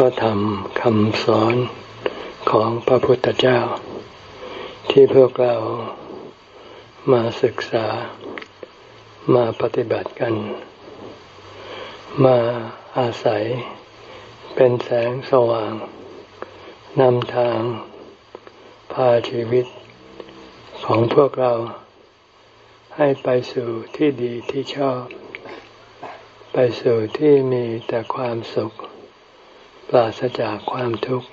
พระธรรมคำสอนของพระพุทธเจ้า ที่พวกเรามาศึกษามาปฏิบัติกัน มาอาศัยเป็นแสงสว่างนำทางพาชีวิตของพวกเราให้ไปสู่ที่ดีที่ชอบ ไปสู่ที่มีแต่ความสุข ปราศจากความทุกข์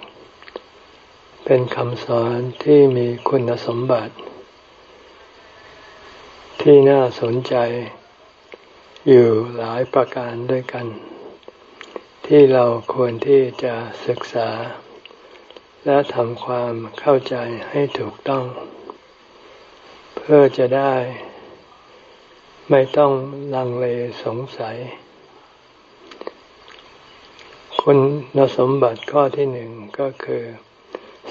เป็นคำสอนที่มีคุณสมบัติ ที่น่าสนใจ อยู่หลายประการด้วยกัน ที่เราควรที่จะศึกษา และทำความเข้าใจให้ถูกต้อง เพื่อจะได้ไม่ต้องลังเลสงสัย คุณสมบัติข้อที่หนึ่งก็คือ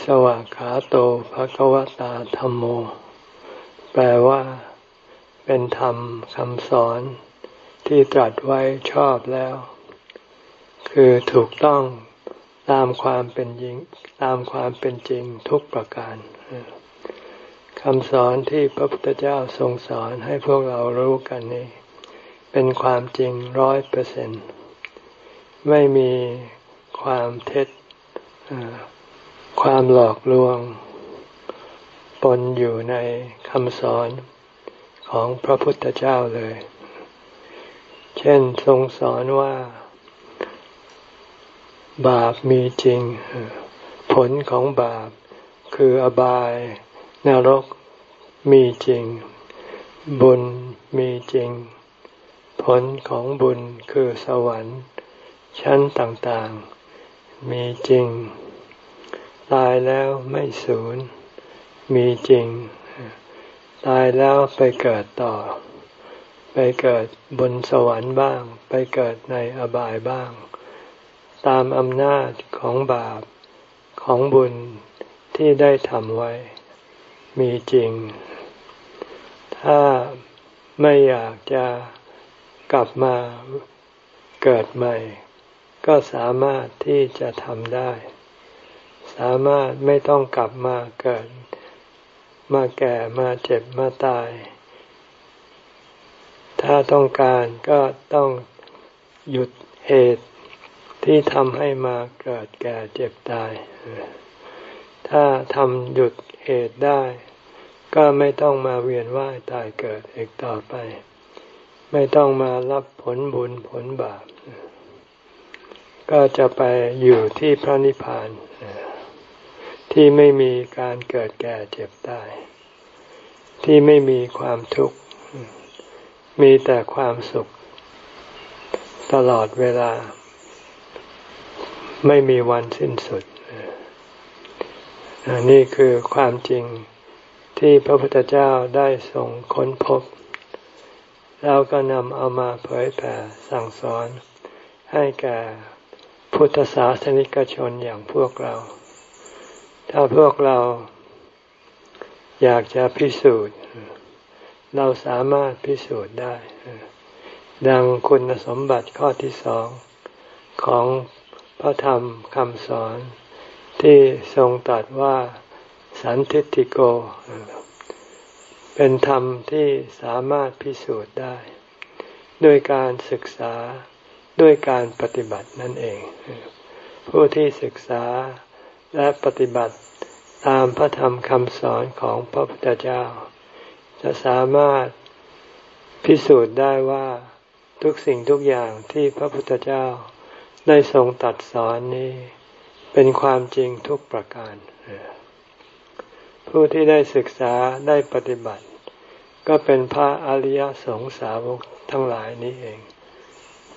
สวากขาโตภะควตาธรรมโม แปลว่า เป็นธรรมคำสอนที่ตรัสไว้ชอบแล้ว คือถูกต้องตามความเป็นจริงตามความเป็นจริงทุกประการคำสอนที่พระพุทธเจ้าทรงสอนให้พวกเรารู้กันนี้ เป็นความจริงร้อยเปอร์เซ็นต์ ไม่มีความเท็จความหลอกลวง ปนอยู่ในคำสอนของพระพุทธเจ้าเลย เช่นทรงสอนว่า บาปมีจริง ผลของบาปคืออบายนรกมีจริง บุญมีจริง ผลของบุญคือสวรรค์ ชั้นต่างๆ มีจริง ตายแล้วไม่สูญ มีจริง ตายแล้วไปเกิดต่อ ไปเกิดบนสวรรค์บ้าง ไปเกิดในอบายบ้าง ตามอำนาจของบาปของบุญที่ได้ทำไว้ มีจริง ถ้าไม่อยากจะกลับมาเกิดใหม่ ก็สามารถที่จะทำได้ สามารถไม่ต้องกลับมาเกิด มาแก่มาเจ็บมาตาย ถ้าต้องการก็ต้องหยุดเหตุที่ทำให้มาเกิดแก่เจ็บตาย ถ้าทำหยุดเหตุได้ ก็ไม่ต้องมาเวียนว่ายตายเกิดอีกต่อไป ไม่ต้องมารับผลบุญผลบาป ก็จะไปอยู่ที่พระนิพพานที่ไม่มีการเกิดแก่เจ็บตาย ที่ไม่มีความทุกข์ มีแต่ความสุข ตลอดเวลา ไม่มีวันสิ้นสุดนี่คือความจริงที่พระพุทธเจ้าได้ทรงค้นพบ แล้วก็นำเอามาเผยแผ่สั่งสอนให้แก่ พุทธศาสนิกชนอย่างพวกเรา ถ้าพวกเราอยากจะพิสูจน์ เราสามารถพิสูจน์ได้ ดังคุณสมบัติข้อที่สองของพระธรรมคำสอนที่ทรงตรัสว่าสันทิติโก เป็นธรรมที่สามารถพิสูจน์ได้ ด้วยการศึกษา ด้วยการปฏิบัตินั่นเอง ผู้ที่ศึกษาและปฏิบัติตามพระธรรมคำสอนของพระพุทธเจ้า จะสามารถพิสูจน์ได้ว่าทุกสิ่งทุกอย่างที่พระพุทธเจ้าได้ทรงตัดสอนนี้เป็นความจริงทุกประการ ผู้ที่ได้ศึกษาได้ปฏิบัติ ก็เป็นพระอริยสงสาวกทั้งหลายนี้เอง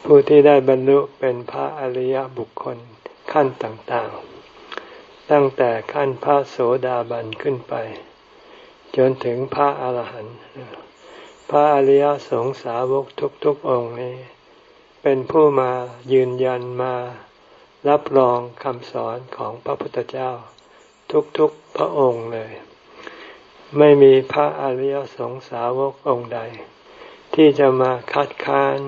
ผู้ที่ได้บรรลุเป็นพระอริยบุคคลขั้นต่างๆ ตั้งแต่ขั้นพระโสดาบันขึ้นไป จนถึงพระอาหารหันต์พระอริยสงสาวกทุกๆองค์นี้ เป็นผู้มายืนยันมารับรองคำสอนของพระพุทธเจ้า ทุกๆพระองค์เลย ไม่มีพระอริยสงสาวกองค์ใด ที่จะมาคัดค้าน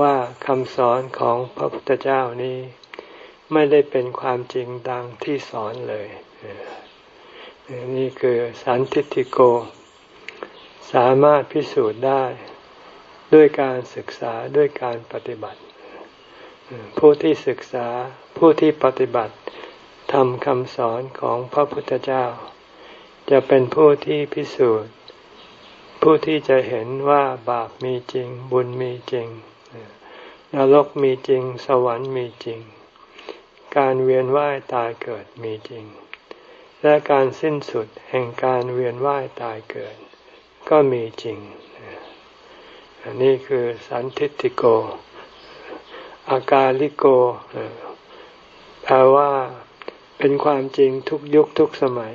ว่าคำสอนของพระพุทธเจ้านี้ ไม่ได้เป็นความจริงดังที่สอนเลย นี่คือสันทิติโก สามารถพิสูจน์ได้ด้วยการศึกษาด้วยการปฏิบัติ ผู้ที่ศึกษาผู้ที่ปฏิบัติทำคำสอนของพระพุทธเจ้า จะเป็นผู้ที่พิสูจน์ ผู้ที่จะเห็นว่าบาปมีจริง บุญมีจริง นรกมีจริง สวรรค์มีจริง การเวียนว่ายตายเกิดมีจริง และการสิ้นสุดแห่งการเวียนว่ายตายเกิด ก็มีจริง อันนี้คือสันทิติโก อากาลิโก แปลว่าเป็นความจริงทุกยุคทุกสมัย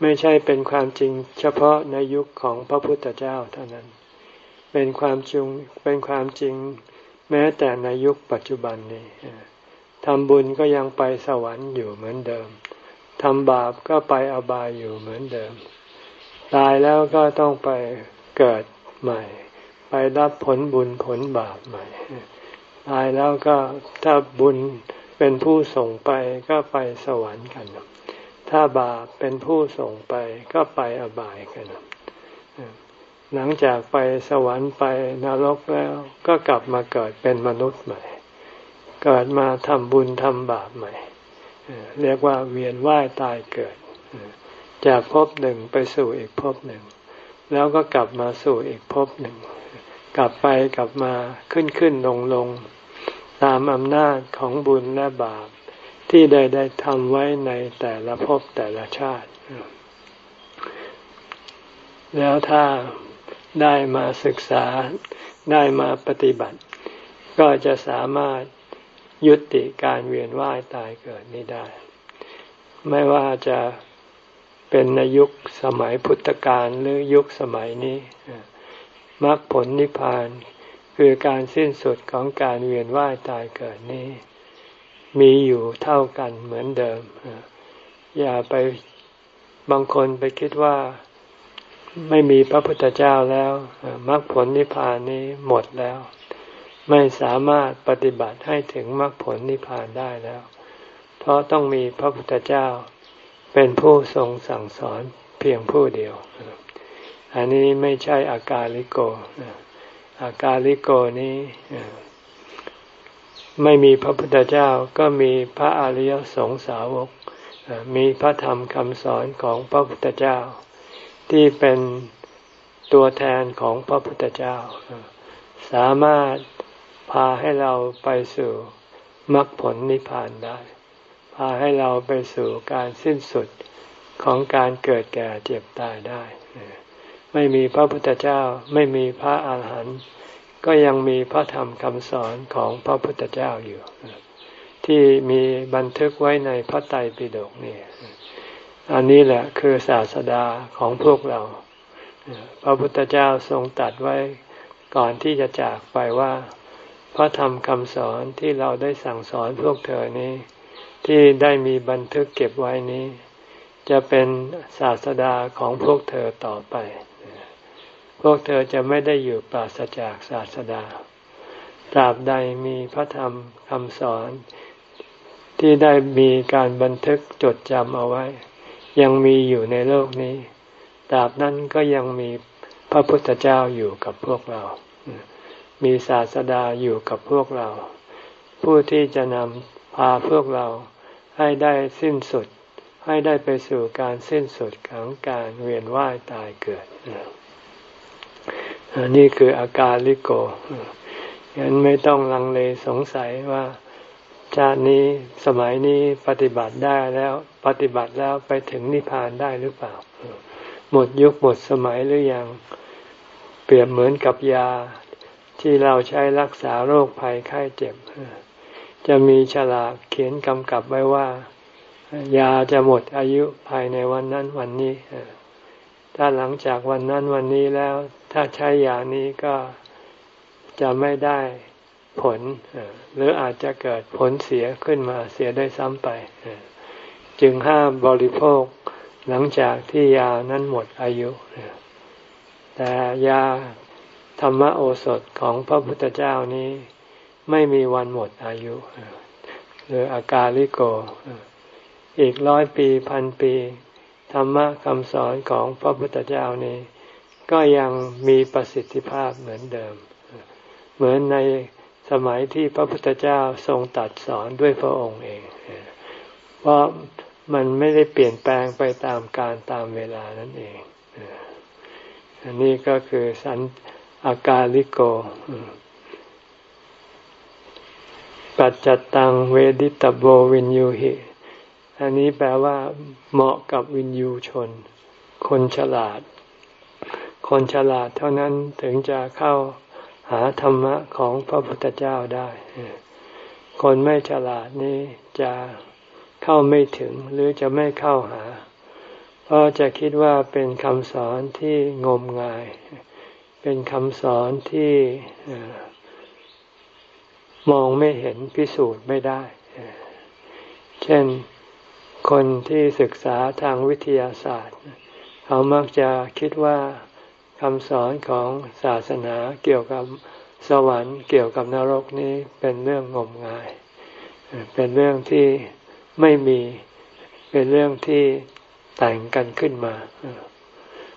ไม่ใช่เป็นความจริงเฉพาะในยุคของพระพุทธเจ้าเท่านั้น เป็นความจริงเป็นความจริง แม้แต่ในยุคปัจจุบันนี้ทำบุญก็ยังไปสวรรค์อยู่เหมือนเดิมทำบาปก็ไปอบายอยู่เหมือนเดิม ตายแล้วก็ต้องไปเกิดใหม่ ไปรับผลบุญผลบาปใหม่ ตายแล้วก็ถ้าบุญเป็นผู้ส่งไปก็ไปสวรรค์กัน ถ้าบาปเป็นผู้ส่งไปก็ไปอบายกัน หลังจากไปสวรรค์ไปนรกแล้วก็กลับมาเกิดเป็นมนุษย์ใหม่ เกิดมาทำบุญทำบาปใหม่ เรียกว่าเวียนว่ายตายเกิด จากภพหนึ่งไปสู่อีกภพหนึ่ง แล้วก็กลับมาสู่อีกภพหนึ่ง กลับไปกลับมาขึ้นขึ้นลงลงตามอำนาจของบุญและบาปที่ได้ได้ทำไว้ในแต่ละภพแต่ละชาติ แล้วถ้า ได้มาศึกษาได้มาปฏิบัติ ก็จะสามารถยุติการเวียนว่ายตายเกิดนี้ได้ ไม่ว่าจะเป็นในยุคสมัยพุทธกาลหรือยุคสมัยนี้มรรคผลนิพพานคือการสิ้นสุดของการเวียนว่ายตายเกิดนี้ มีอยู่เท่ากันเหมือนเดิม อย่าไปบางคนไปคิดว่า ไม่มีพระพุทธเจ้าแล้วมรรคผลนิพพานนี้หมดแล้ว ไม่สามารถปฏิบัติให้ถึงมรรคผลนิพพานได้แล้ว เพราะต้องมีพระพุทธเจ้า เป็นผู้ทรงสั่งสอนเพียงผู้เดียว อันนี้ไม่ใช่อาการลิโก อาการลิโกนี้ไม่มีพระพุทธเจ้าก็มีพระอริยสงสาวก มีพระธรรมคำสอนของพระพุทธเจ้า ที่เป็นตัวแทนของพระพุทธเจ้า สามารถพาให้เราไปสู่มรรคผลนิพพานได้ พาให้เราไปสู่การสิ้นสุดของการเกิดแก่เจ็บตายได้ ไม่มีพระพุทธเจ้าไม่มีพระอาหารหันต์ก็ยังมีพระธรรมคำสอนของพระพุทธเจ้าอยู่ ที่มีบันทึกไว้ในพระไตรปิฎกนี่ อันนี้แหละคือศาสดาของพวกเรา พระพุทธเจ้าทรงตัดไว้ก่อนที่จะจากไปว่าพระธรรมคำสอนที่เราได้สั่งสอนพวกเธอนี้ ที่ได้มีบันทึกเก็บไว้นี้ จะเป็นศาสดาของพวกเธอต่อไป พวกเธอจะไม่ได้อยู่ปราศจากศาสดาตราบใดมีพระธรรมคำสอน ที่ได้มีการบันทึกจดจำเอาไว้ ยังมีอยู่ในโลกนี้ตราบนั้นก็ยังมีพระพุทธเจ้าอยู่กับพวกเรา มีศาสดาอยู่กับพวกเรา ผู้ที่จะนำพาพวกเราให้ได้สิ้นสุด ให้ได้ไปสู่การสิ้นสุดของการเวียนว่ายตายเกิด นี่คืออาการลิโกงั้นไม่ต้องลังเลสงสัยว่า ชาตินี้สมัยนี้ปฏิบัติได้แล้วปฏิบัติแล้วไปถึงนิพพานได้หรือเปล่า หมดยุคหมดสมัยหรือยังเปรียบเหมือนกับยาที่เราใช้รักษาโรคภัยไข้เจ็บ จะมีฉลากเขียนกำกับไว้ว่า ยาจะหมดอายุภายในวันนั้นวันนี้ ถ้าหลังจากวันนั้นวันนี้แล้ว ถ้าใช้ยานี้ก็จะไม่ได้ ผล หรืออาจจะเกิดผลเสียขึ้นมาเสียได้ซ้ำไป จึงห้ามบริโภคหลังจากที่ยานั้นหมดอายุ แต่ยาธรรมโอสถของพระพุทธเจ้านี้ ไม่มีวันหมดอายุ หรืออากาลิโก อีกร้อยปีพันปี ธรรมะคำสอนของพระพุทธเจ้านี้ ก็ยังมีประสิทธิภาพเหมือนเดิม เหมือนใน สมัยที่พระพุทธเจ้าทรงตัดสอนด้วยพระองค์เอง เพราะมันไม่ได้เปลี่ยนแปลงไปตามการตามเวลานั่นเอง อันนี้ก็คือสันอากาลิโก ปัจจตังเวดิตโบวินยูหิ อันนี้แปลว่า เหมาะกับวินยูชน คนฉลาด คนฉลาดเท่านั้นถึงจะเข้า หาธรรมะของพระพุทธเจ้าได้ คนไม่ฉลาดนี้จะเข้าไม่ถึงหรือจะไม่เข้าหา เพราะจะคิดว่าเป็นคำสอนที่งมงาย เป็นคำสอนที่มองไม่เห็นพิสูจน์ไม่ได้ เช่นคนที่ศึกษาทางวิทยาศาสตร์ เขามักจะคิดว่า คำสอนของศาสนาเกี่ยวกับสวรรค์เกี่ยวกับนรกนี้เป็นเรื่องงมงาย เป็นเรื่องที่ไม่มีเป็นเรื่องที่แต่งกันขึ้นมา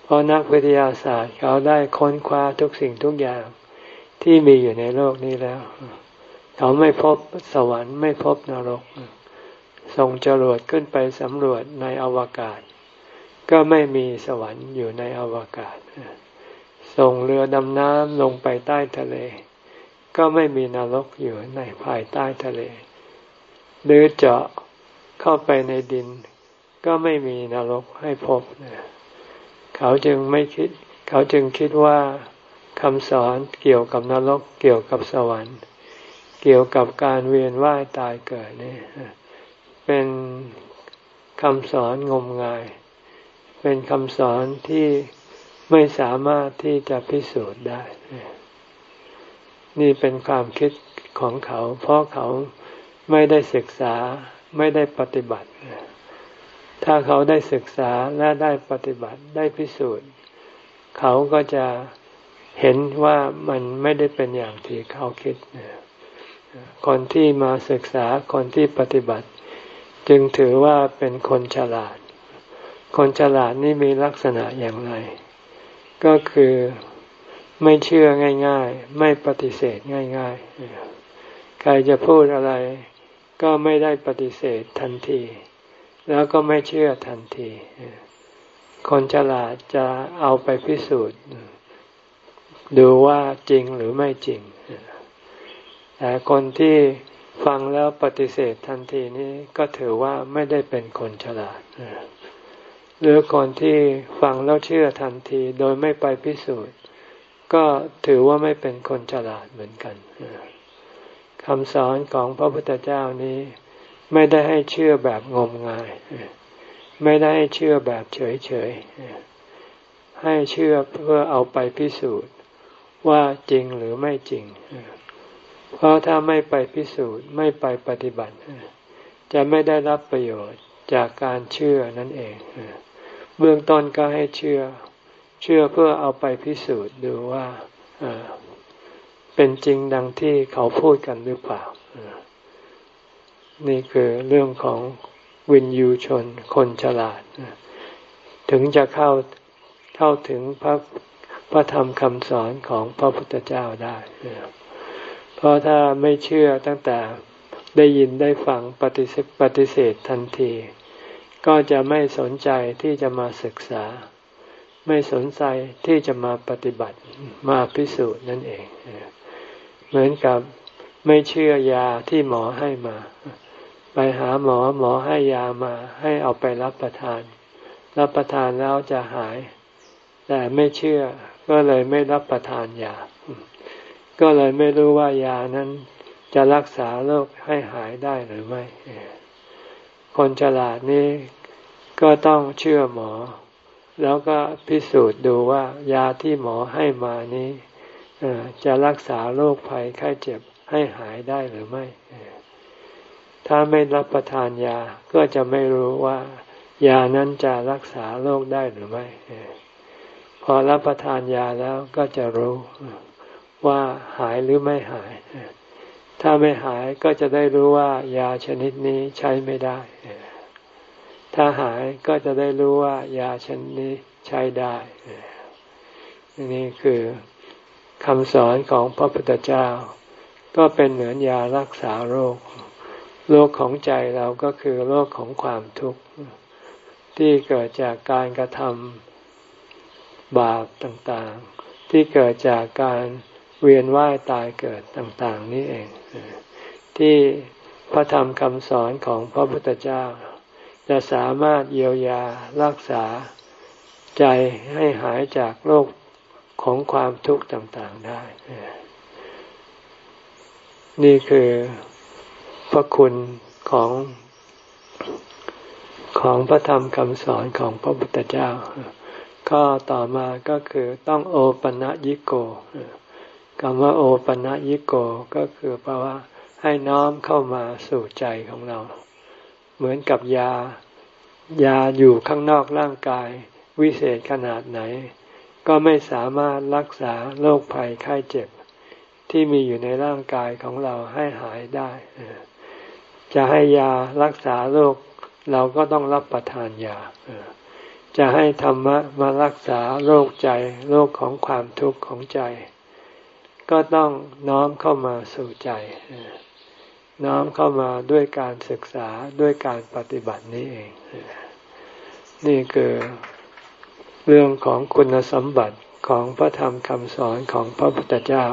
เพราะนักวิทยาศาสตร์เขาได้ค้นคว้าทุกสิ่งทุกอย่างที่มีอยู่ในโลกนี้แล้ว เขาไม่พบสวรรค์ไม่พบนรก ส่งจรวดขึ้นไปสำรวจในอวกาศ ก็ไม่มีสวรรค์อยู่ในอวกาศ ส่งเรือดำน้ำลงไปใต้ทะเล ก็ไม่มีนรกอยู่ในภายใต้ทะเล หรือเจาะเข้าไปในดิน ก็ไม่มีนรกให้พบเขาจึงไม่คิด เขาจึงคิดว่าคำสอนเกี่ยวกับนรกเกี่ยวกับสวรรค์ เกี่ยวกับการเวียนว่ายตายเกิดนี่เป็นคำสอนงมงาย เป็นคำสอนที่ ไม่สามารถที่จะพิสูจน์ได้ นี่เป็นความคิดของเขา เพราะเขาไม่ได้ศึกษาไม่ได้ปฏิบัติ ถ้าเขาได้ศึกษาและได้ปฏิบัติได้พิสูจน์ เขาก็จะเห็นว่ามันไม่ได้เป็นอย่างที่เขาคิด คนที่มาศึกษาคนที่ปฏิบัติ จึงถือว่าเป็นคนฉลาด คนฉลาดนี่มีลักษณะอย่างไร ก็คือไม่เชื่อง่าย ๆ ไม่ปฏิเสธง่าย ๆ ใครจะพูดอะไร ก็ไม่ได้ปฏิเสธทันที แล้วก็ไม่เชื่อทันที คนฉลาดจะเอาไปพิสูจน์ ดูว่าจริงหรือไม่จริง แต่คนที่ฟังแล้วปฏิเสธทันทีนี้ก็ถือว่าไม่ได้เป็นคนฉลาด หรือคนที่ฟังแล้วเชื่อทันทีโดยไม่ไปพิสูจน์ ก็ถือว่าไม่เป็นคนฉลาดเหมือนกันคำสอนของพระพุทธเจ้านี้ ไม่ได้ให้เชื่อแบบงมงาย ไม่ได้ให้เชื่อแบบเฉยๆ ให้เชื่อเพื่อเอาไปพิสูจน์ว่าจริงหรือไม่จริง เพราะถ้าไม่ไปพิสูจน์ไม่ไปปฏิบัติ จะไม่ได้รับประโยชน์จากการเชื่อนั่นเอง เบื้องต้นก็ให้เชื่อ เชื่อเพื่อเอาไปพิสูจน์ดูว่าเป็นจริงดังที่เขาพูดกันหรือเปล่า นี่คือเรื่องของวินยูชนคนฉลาด ถึงจะเข้าเข้าถึงพระพระธรรมคำสอนของพระพุทธเจ้าได้ เพราะถ้าไม่เชื่อตั้งแต่ได้ยินได้ฟังปฏิเสธปฏิเสธทันที ก็จะไม่สนใจที่จะมาศึกษา ไม่สนใจที่จะมาปฏิบัติมาพิสูจน์นั่นเอง เหมือนกับไม่เชื่อยาที่หมอให้มา ไปหาหมอหมอให้ยามา ให้เอาไปรับประทาน รับประทานแล้วจะหาย แต่ไม่เชื่อก็เลยไม่รับประทานยา ก็เลยไม่รู้ว่ายานั้นจะรักษาโรคให้หายได้หรือไม่ คนฉลาดนี้ก็ต้องเชื่อหมอ แล้วก็พิสูจน์ดูว่ายาที่หมอให้มานี้จะรักษาโรคภัยไข้เจ็บให้หายได้หรือไม่ ถ้าไม่รับประทานยาก็จะไม่รู้ว่ายานั้นจะรักษาโรคได้หรือไม่ พอรับประทานยาแล้วก็จะรู้ว่าหายหรือไม่หาย ถ้าถ้าไม่หายก็จะได้รู้ว่ายาชนิดนี้ใช้ไม่ได้ ถ้าหายก็จะได้รู้ว่ายาชนิดนี้ใช้ได้นี่คือคำสอนของพระพุทธเจ้า ก็เป็นเหมือนยารักษาโรค โรคของใจเราก็คือโรคของความทุกข์ ที่เกิดจากการกระทำบาปต่างๆ ที่เกิดจากการ เวียนว่ายตายเกิดต่างๆ นี่เอง ที่พระธรรมคำสอนของพระพุทธเจ้า จะสามารถเยียวยารักษาใจให้หายจากโรคของความทุกข์ต่างๆได้ นี่คือพระคุณของของพระธรรมคำสอนของพระพุทธเจ้า ก็ต่อมาก็คือต้องโอปัญญิโก คำว่าโอปัญญิโกก็คือแปลว่าให้น้อมเข้ามาสู่ใจของเรา เหมือนกับยา ยาอยู่ข้างนอกร่างกาย วิเศษขนาดไหน ก็ไม่สามารถรักษาโรคภัยไข้เจ็บ ที่มีอยู่ในร่างกายของเราให้หายได้ จะให้ยารักษาโรคเราก็ต้องรับประทานยา จะให้ธรรมะมารักษาโรคใจโรคของความทุกข์ของใจ ก็ต้องน้อมเข้ามาสู่ใจ น้อมเข้ามาด้วยการศึกษาด้วยการปฏิบัตินี้เอง นี่คือเรื่องของคุณสมบัติของพระธรรมคำสอนของพระพุทธเจ้า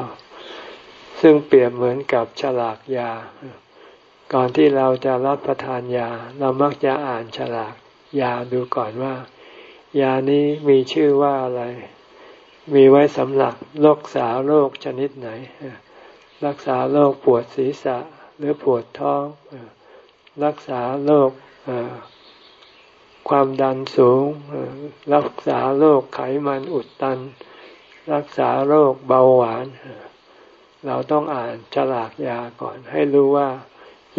ซึ่งเปรียบเหมือนกับฉลากยา ก่อนที่เราจะรับประทานยา เรามักจะอ่านฉลากยาดูก่อนว่า ยานี้มีชื่อว่าอะไร มีไว้สำหรับรักษาโรคชนิดไหน รักษาโรคปวดศีรษะหรือปวดท้อง รักษาโรคความดันสูง รักษาโรคไขมันอุดตัน รักษาโรคเบาหวาน เราต้องอ่านฉลากยาก่อนให้รู้ว่า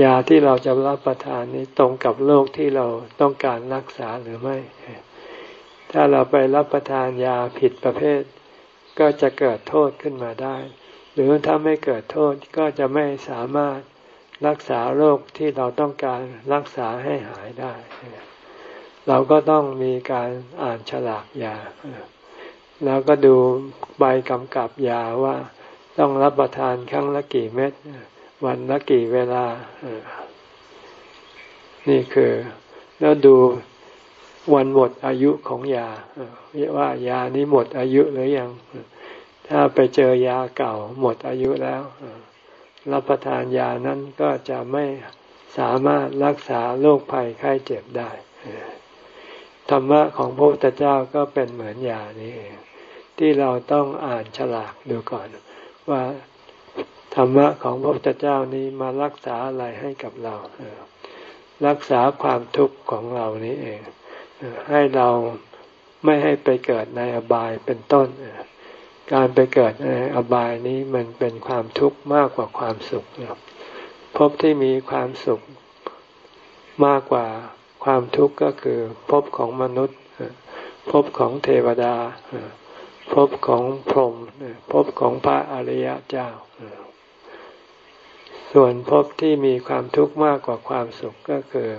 ยาที่เราจะรับประทานนี้ตรงกับโรคที่เราต้องการรักษาหรือไม่ ถ้าเราไปรับประทานยาผิดประเภท ก็จะเกิดโทษขึ้นมาได้ หรือถ้าไม่เกิดโทษก็จะไม่สามารถรักษาโรคที่เราต้องการรักษาให้หายได้ เราก็ต้องมีการอ่านฉลากยา แล้วก็ดูใบกำกับยาว่าต้องรับประทานครั้งละกี่เม็ด วันละกี่เวลา นี่คือ แล้วดู วันหมดอายุของยาว่ายานี้หมดอายุหรือยัง ถ้าไปเจอยาเก่าหมดอายุแล้ว รับประทานยานั้นก็จะไม่สามารถรักษาโรคภัยไข้เจ็บได้ ธรรมะของพระพุทธเจ้าก็เป็นเหมือนยานี้ที่เราต้องอ่านฉลากดูก่อน ว่าธรรมะของพระพุทธเจ้านี้มารักษาอะไรให้กับเรา รักษาความทุกข์ของเรานี้เอง ให้เราไม่ให้ไปเกิดในอบายเป็นต้น การไปเกิดในอบายนี้มันเป็นความทุกข์มากกว่าความสุขพบที่มีความสุขมากกว่าความทุกข์ก็คือพบของมนุษย์พบของเทวดาพบของพรหมพบของพระอริยเจ้า ส่วนภพที่มีความทุกข์มากกว่าความสุขก็คือ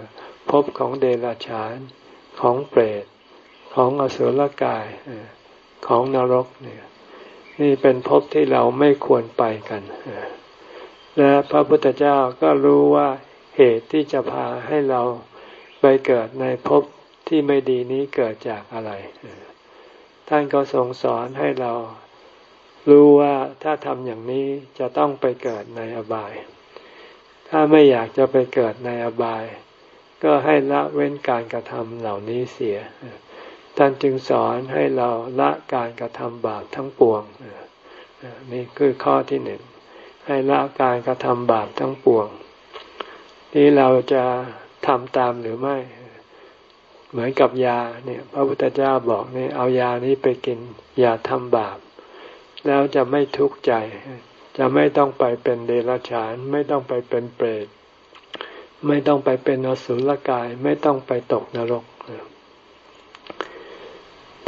ภพของเดรัจฉาน ของเปรตของอสุรกายของนรกเนี่ยนี่เป็นภพที่เราไม่ควรไปกัน และพระพุทธเจ้าก็รู้ว่าเหตุที่จะพาให้เราไปเกิดในภพที่ไม่ดีนี้เกิดจากอะไร ท่านก็ทรงสอนให้เรารู้ว่าถ้าทำอย่างนี้จะต้องไปเกิดในอบาย ถ้าไม่อยากจะไปเกิดในอบาย ก็ให้ละเว้นการกระทำเหล่านี้เสีย ท่านจึงสอนให้เราละการกระทำบาปทั้งปวง นี่คือข้อที่หนึ่ง ให้ละการกระทำบาปทั้งปวง นี่เราจะทำตามหรือไม่ เหมือนกับยาเนี่ย พระพุทธเจ้าบอกเนี่ยเอายานี้ไปกิน อย่าทำบาป แล้วจะไม่ทุกข์ใจ จะไม่ต้องไปเป็นเดรัจฉาน ไม่ต้องไปเป็นเปรต ไม่ต้องไปเป็นอสุรกาย ไม่ต้องไปตกนรก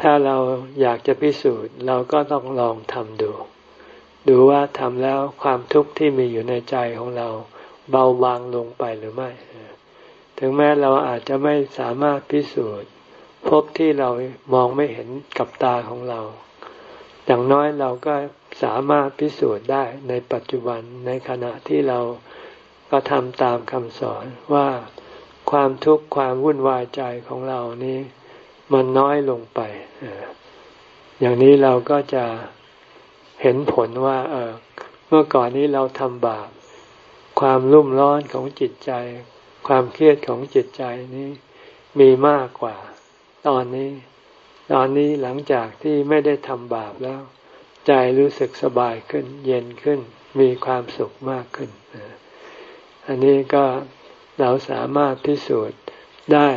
ถ้าเราอยากจะพิสูจน์ เราก็ต้องลองทำดู ดูว่าทำแล้วความทุกข์ที่มีอยู่ในใจของเรา เบาบางลงไปหรือไม่ ถึงแม้เราอาจจะไม่สามารถพิสูจน์พบที่เรามองไม่เห็นกับตาของเรา อย่างน้อยเราก็สามารถพิสูจน์ได้ในปัจจุบันในขณะที่เรา ก็ทำตามคำสอนว่าความทุกข์ความวุ่นวายใจของเรานี้ มันน้อยลงไป อย่างนี้เราก็จะเห็นผลว่าเออเมื่อก่อนนี้เราทำบาป ความรุ่มร้อนของจิตใจ ความเครียดของจิตใจนี้มีมากกว่า ตอนนี้ ตอนนี้หลังจากที่ไม่ได้ทำบาปแล้ว ใจรู้สึกสบายขึ้น เย็นขึ้น มีความสุขมากขึ้น อันนี้ก็เราสามารถพิสูจน์ได้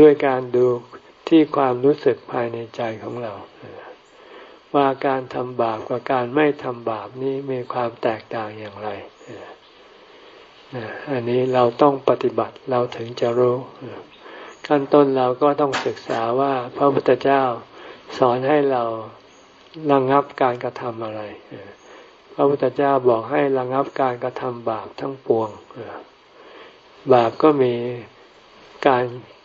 ด้วยการดูที่ความรู้สึกภายในใจของเรา ว่าการทำบาปกับการไม่ทำบาปนี้มีความแตกต่างอย่างไรอันนี้เราต้องปฏิบัติเราถึงจะรู้ขั้นต้นเราก็ต้องศึกษาว่าพระพุทธเจ้าสอนให้เราระงงับการกระทำอะไร พระพุทธเจ้าบอกให้ระงับการกระทำบาปทั้งปวง บาปก็มีการ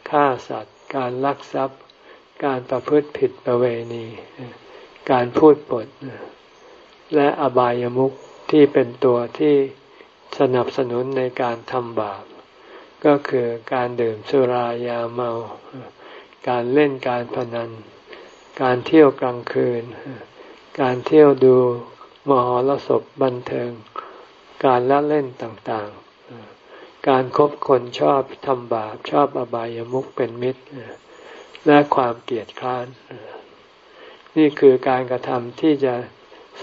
ฆ่าสัตว์ การลักทรัพย์ การประพฤติผิดประเวณี การพูดปด และอบายามุขที่เป็นตัวที่สนับสนุนในการทำบาป ก็คือการดื่มสุรายาเมา การเล่นการพนัน การเที่ยวกลางคืน การเที่ยวดู มหรสพบันเทิง การละเล่นต่างๆ การครบคนชอบทำบาปชอบอบายามุขเป็นมิตร และความเกลียดคร้าน นี่คือการกระทำที่จะ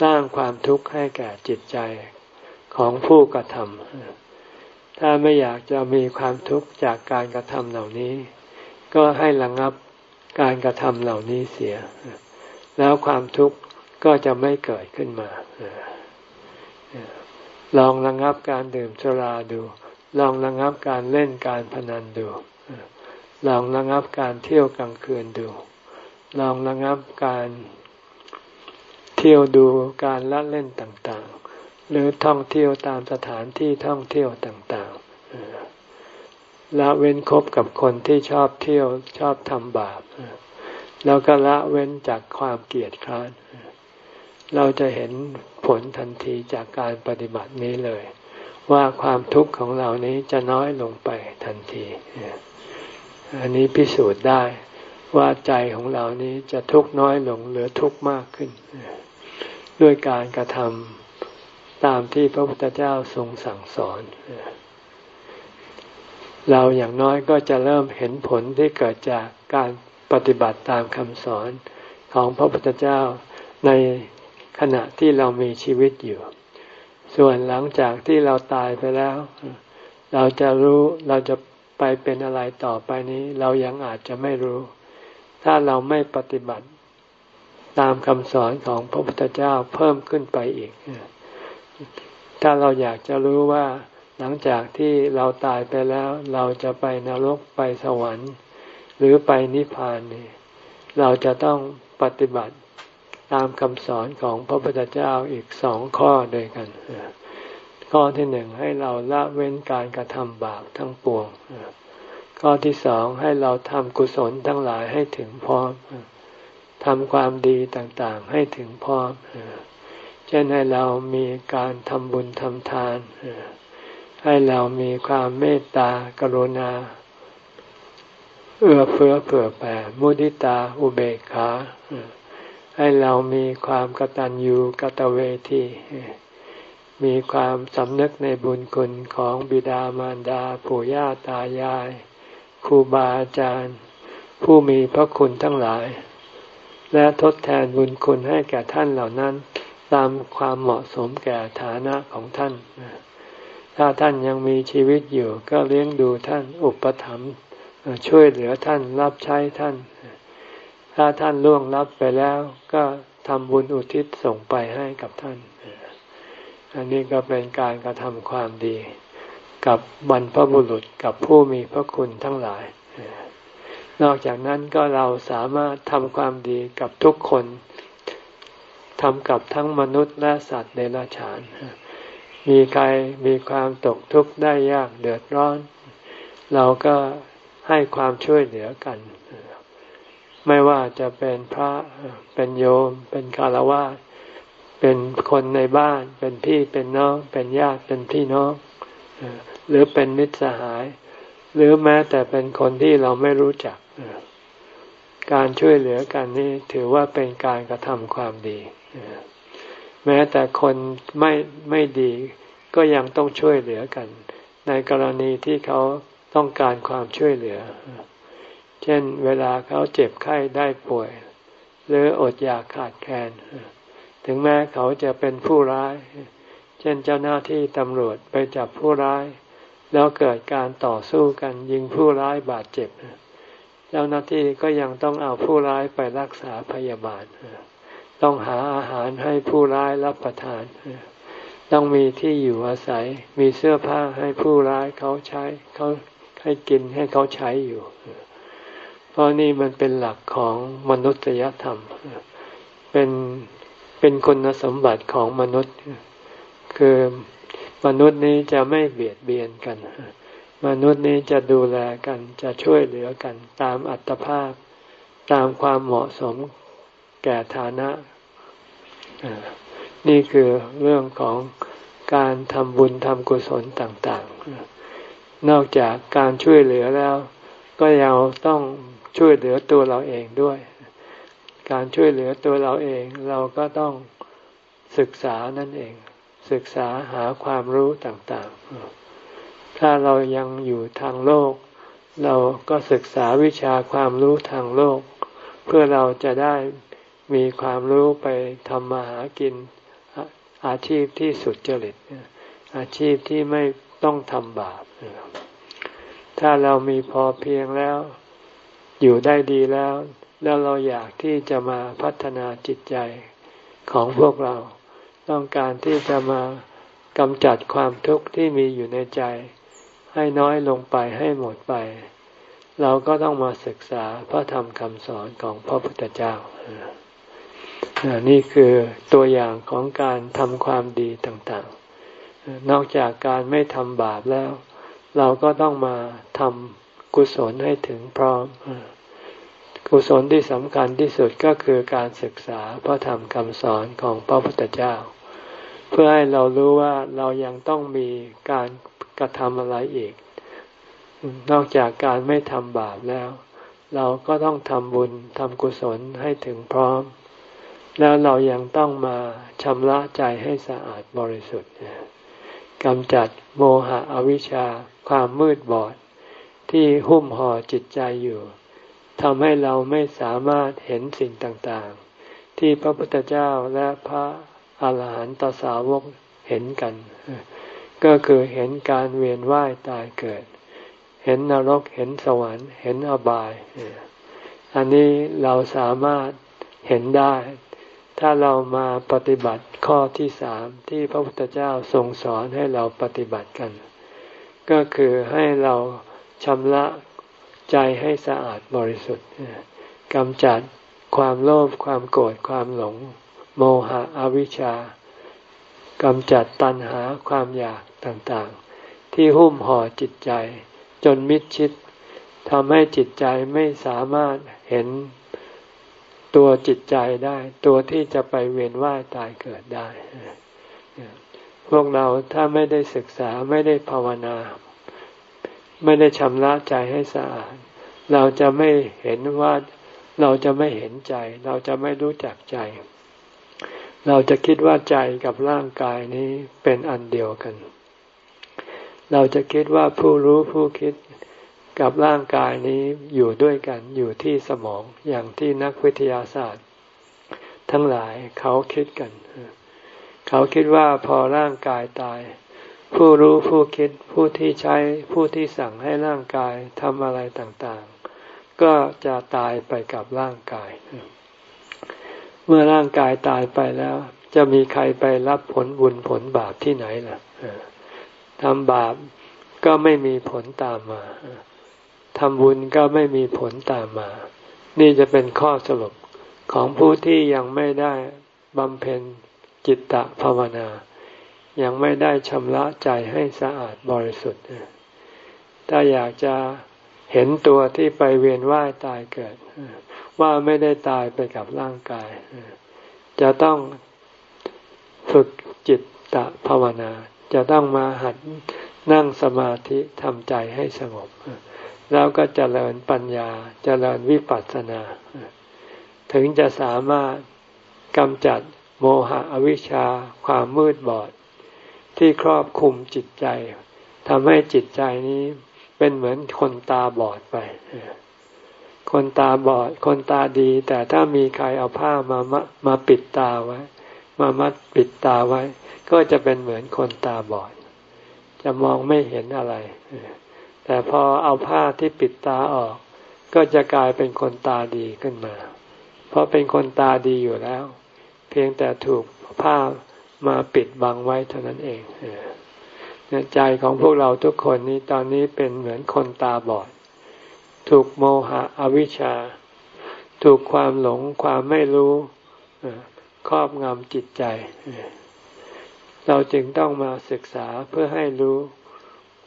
สร้างความทุกข์ให้แก่จิตใจของผู้กระทำถ้าไม่อยากจะมีความทุกข์จากการกระทำเหล่านี้ ก็ให้ระงงับการกระทำเหล่านี้เสีย แล้วความทุกข์ ก็จะไม่เกิดขึ้นมา ลองระงงับการดื่มสุราดู ลองระงับการเล่นการพนันดู ลองระงับการเที่ยวกลางคืนดู ลองระงับการเที่ยวดูการละเล่นต่างๆ หรือท่องเที่ยวตามสถานที่ท่องเที่ยวต่างๆ ละเว้นคบกับคนที่ชอบเที่ยวชอบทำบาปแล้วก็ละเว้นจากความเกลียดคร้าน เเราจะเห็นผลทันทีจากการปฏิบัตินี้เลย ว่าความทุกข์ของเรานี้จะน้อยลงไปทันที อันนี้พิสูจน์ได้ว่าใจของเรานี้จะทุกข์น้อยลงเหลือทุกข์มากขึ้น ด้วยการกระทำตามที่พระพุทธเจ้าทรงสั่งสอน เราอย่างน้อยก็จะเริ่มเห็นผลที่เกิดจากการปฏิบัติตามคำสอนของพระพุทธเจ้าใน ขณะที่เรามีชีวิตอยู่ ส่วนหลังจากที่เราตายไปแล้ว เราจะรู้เราจะไปเป็นอะไรต่อไปนี้ เรายังอาจจะไม่รู้ ถ้าเราไม่ปฏิบัติตามคำสอนของพระพุทธเจ้าเพิ่มขึ้นไปอีก ถ้าเราอยากจะรู้ว่า หลังจากที่เราตายไปแล้ว เราจะไปนรกไปสวรรค์ หรือไปนิพพานนี่เราจะต้องปฏิบัติ ตามคำสอนของพระพุทธเจ้าอีกสองข้อด้วยกัน ข้อที่หนึ่งให้เราละเว้นการกระทำบาปทั้งปวง ข้อที่สองให้เราทำกุศลทั้งหลายให้ถึงพร้อมทำความดีต่างๆให้ถึงพร้อมเช่นให้เรามีการทำบุญทำทาน ให้เรามีความเมตตากรุณา เอื้อเฟื้อเผื่อแผ่มุทิตาอุเบกขา ให้เรามีความกตัญญูกตเวทีมีความสำนึกในบุญคุณของบิดามารดาปู่ย่าตายายครูบาอาจารย์ ผู้มีพระคุณทั้งหลาย และทดแทนบุญคุณให้แก่ท่านเหล่านั้น ตามความเหมาะสมแก่ฐานะของท่าน ถ้าท่านยังมีชีวิตอยู่ก็เลี้ยงดูท่านอุปถัมภ์ช่วยเหลือท่านรับใช้ท่าน ถ้าท่านล่วงลับไปแล้วก็ทำบุญอุทิศส่งไปให้กับท่าน อันนี้ก็เป็นการกระทำความดี กับบรรพบุรุษกับผู้มีพระคุณทั้งหลาย นอกจากนั้นก็เราสามารถทำความดีกับทุกคนทำกับทั้งมนุษย์และสัตว์ในราชาน มีใครมีความตกทุกข์ได้ยากเดือดร้อน เราก็ให้ความช่วยเหลือกัน ไม่ว่าจะเป็นพระเป็นโยม เป็นคารวะเป็นคนในบ้าน เป็นพี่เป็นน้อง เป็นญาติเป็นพี่น้อง หรือเป็นมิตรสหาย หรือแม้แต่เป็นคนที่เราไม่รู้จัก การช่วยเหลือกันนี่ถือว่าเป็นการกระทำความดี แม้แต่คนไม่ไม่ดีก็ยังต้องช่วยเหลือกัน ในกรณีที่เขาต้องการความช่วยเหลือ ช่นเวลาเขาเจ็บไข้ได้ป่วย หรืออดอยากขาดแคลน ถึงแม้เขาจะเป็นผู้ร้าย เช่นเจ้าหน้าที่ตำรวจไปจับผู้ร้าย แล้วเกิดการต่อสู้กันยิงผู้ร้ายบาดเจ็บ เจ้าหน้าที่ก็ยังต้องเอาผู้ร้ายไปรักษาพยาบาล ต้องหาอาหารให้ผู้ร้ายรับประทาน ต้องมีที่อยู่อาศัย มีเสื้อผ้าให้ผู้ร้ายเขาใช้ เขาให้กินให้เขาใช้อยู่ เพราะนี่มันเป็นหลักของมนุษยธรรม เป็นเป็นคุณสมบัติของมนุษย์ คือมนุษย์นี้จะไม่เบียดเบียนกัน มนุษย์นี้จะดูแลกันจะช่วยเหลือกันตามอัตภาพ ตามความเหมาะสมแก่ฐานะ นี่คือเรื่องของการทำบุญทำกุศลต่าง ๆ นอกจากการช่วยเหลือแล้ว ก็ยังต้อง ช่วยเหลือตัวเราเองด้วย การช่วยเหลือตัวเราเอง เราก็ต้องศึกษานั่นเอง ศึกษาหาความรู้ต่างๆ ถ้าเรายังอยู่ทางโลก เราก็ศึกษาวิชาความรู้ทางโลก เพื่อเราจะได้มีความรู้ไปทำมาหากินอาชีพที่สุดจริตอาชีพที่ไม่ต้องทำบาปถ้าเรามีพอเพียงแล้ว อยู่ได้ดีแล้ว แล้วเราอยากที่จะมาพัฒนาจิตใจของพวกเรา ต้องการที่จะมากำจัดความทุกข์ที่มีอยู่ในใจ ให้น้อยลงไปให้หมดไป เราก็ต้องมาศึกษาพระธรรมคำสอนของพระพุทธเจ้า นี่คือตัวอย่างของการทำความดีต่างๆ นอกจากการไม่ทำบาปแล้ว เราก็ต้องมาทำ กุศลให้ถึงพร้อม กุศลที่สำคัญที่สุดก็คือการศึกษาพระธรรมคำสอนของพระพุทธเจ้า เพื่อให้เรารู้ว่าเรายังต้องมีการกระทำอะไรอีก นอกจากการไม่ทำบาปแล้ว เราก็ต้องทำบุญทำกุศลให้ถึงพร้อม แล้วเรายังต้องมาชำระใจให้สะอาดบริสุทธิ์กำจัดโมหะอวิชชาความมืดบอด ที่หุ้มห่อจิตใจอยู่ทำให้เราไม่สามารถเห็นสิ่งต่างๆ ที่พระพุทธเจ้าและพระอาหารหันตสาวกเห็นกัน ก็คือเห็นการเวียนว่ายตายเกิด เห็นนรกเห็นสวรรค์ เห็นอบาย อันนี้เราสามารถเห็นได้ ถ้าเรามาปฏิบัติข้อที่สามที่พระพุทธเจ้าทรงสอนให้เราปฏิบัติกัน ก็คือให้เรา ชำระใจให้สะอาดบริสุทธิ์กำจัดความโลภความโกรธความหลง โมหะอวิชชากำจัดตัณหาความอยากต่างๆ ที่หุ้มห่อจิตใจ จนมิดชิดทำให้จิตใจไม่สามารถเห็นตัวจิตใจได้ ตัวที่จะไปเวียนว่ายตายเกิดได้ พวกเราถ้าไม่ได้ศึกษาไม่ได้ภาวนา ไม่ได้ชำระใจให้สะอาด เราจะไม่เห็นว่าเราจะไม่เห็นใจ เราจะไม่รู้จักใจ เราจะคิดว่าใจกับร่างกายนี้เป็นอันเดียวกัน เราจะคิดว่าผู้รู้ผู้คิดกับร่างกายนี้อยู่ด้วยกันอยู่ที่สมองอย่างที่นักวิทยาศาสตร์ ทั้งหลายเขาคิดกัน เขาคิดว่าพอร่างกายตาย ผู้รู้ผู้คิดผู้ที่ใช้ผู้ที่สั่งให้ร่างกายทำอะไรต่างๆ ก็จะตายไปกับร่างกาย เมื่อร่างกายตายไปแล้ว จะมีใครไปรับผลบุญผลบาปที่ไหนล่ะทำบาปก็ไม่มีผลตามมาทำบุญก็ไม่มีผลตามมา นี่จะเป็นข้อสรุปของผู้ที่ยังไม่ได้บำเพ็ญจิตตภาวนา ยังไม่ได้ชำระใจให้สะอาดบริสุทธิ์ ถ้าอยากจะเห็นตัวที่ไปเวียนว่ายตายเกิด ว่าไม่ได้ตายไปกับร่างกาย จะต้องฝึกจิตตะภาวนา จะต้องมาหัดนั่งสมาธิทำใจให้สงบ แล้วก็เจริญปัญญาเจริญวิปัสสนา ถึงจะสามารถกำจัดโมหะอวิชชาความมืดบอด ที่ครอบคุมจิตใจทำให้จิตใจนี้เป็นเหมือนคนตาบอดไปคนตาบอด คนตาดี แต่ถ้ามีใครเอาผ้ามามมาปิดตาไว้ มามัดปิดตาไว้ ก็จะเป็นเหมือนคนตาบอด จะมองไม่เห็นอะไร แต่พอเอาผ้าที่ปิดตาออก ก็จะกลายเป็นคนตาดีขึ้นมา เพราะเป็นคนตาดีอยู่แล้ว เพียงแต่ถูกผ้า มาปิดบังไว้เท่านั้นเองใจของพวกเราทุกคนนี้ตอนนี้เป็นเหมือนคนตาบอด ถูกโมหะอวิชชา ถูกความหลงความไม่รู้ครอบงำจิตใจ เราจึงต้องมาศึกษาเพื่อให้รู้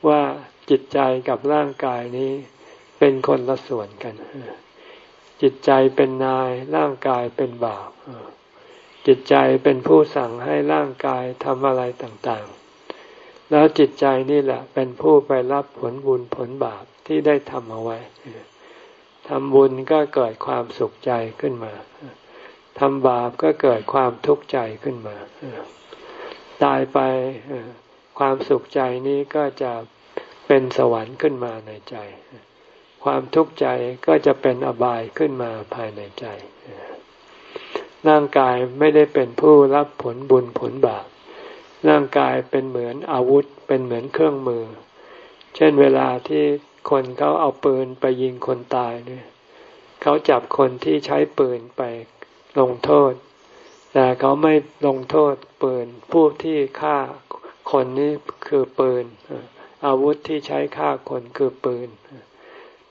ว่าจิตใจกับร่างกายนี้เป็นคนละส่วนกัน จิตใจเป็นนายร่างกายเป็นบ่าว จิตใจเป็นผู้สั่งให้ร่างกายทำอะไรต่างๆ แล้วจิตใจนี่แหละเป็นผู้ไปรับผลบุญผลบาปที่ได้ทำเอาไว้ทำบุญก็เกิดความสุขใจขึ้นมาทำบาปก็เกิดความทุกข์ใจขึ้นมา ตายไปความสุขใจนี้ก็จะเป็นสวรรค์ขึ้นมาในใจ ความทุกข์ใจก็จะเป็นอบายขึ้นมาภายในใจ ร่างกายไม่ได้เป็นผู้รับผลบุญผลบาปร่างกายเป็นเหมือนอาวุธ เป็นเหมือนเครื่องมือ เช่นเวลาที่คนเขาเอาปืนไปยิงคนตายเนี่ยเขาจับคนที่ใช้ปืนไปลงโทษ แต่เขาไม่ลงโทษปืนผู้ที่ฆ่าคนนี้คือปืน อาวุธที่ใช้ฆ่าคนคือปืน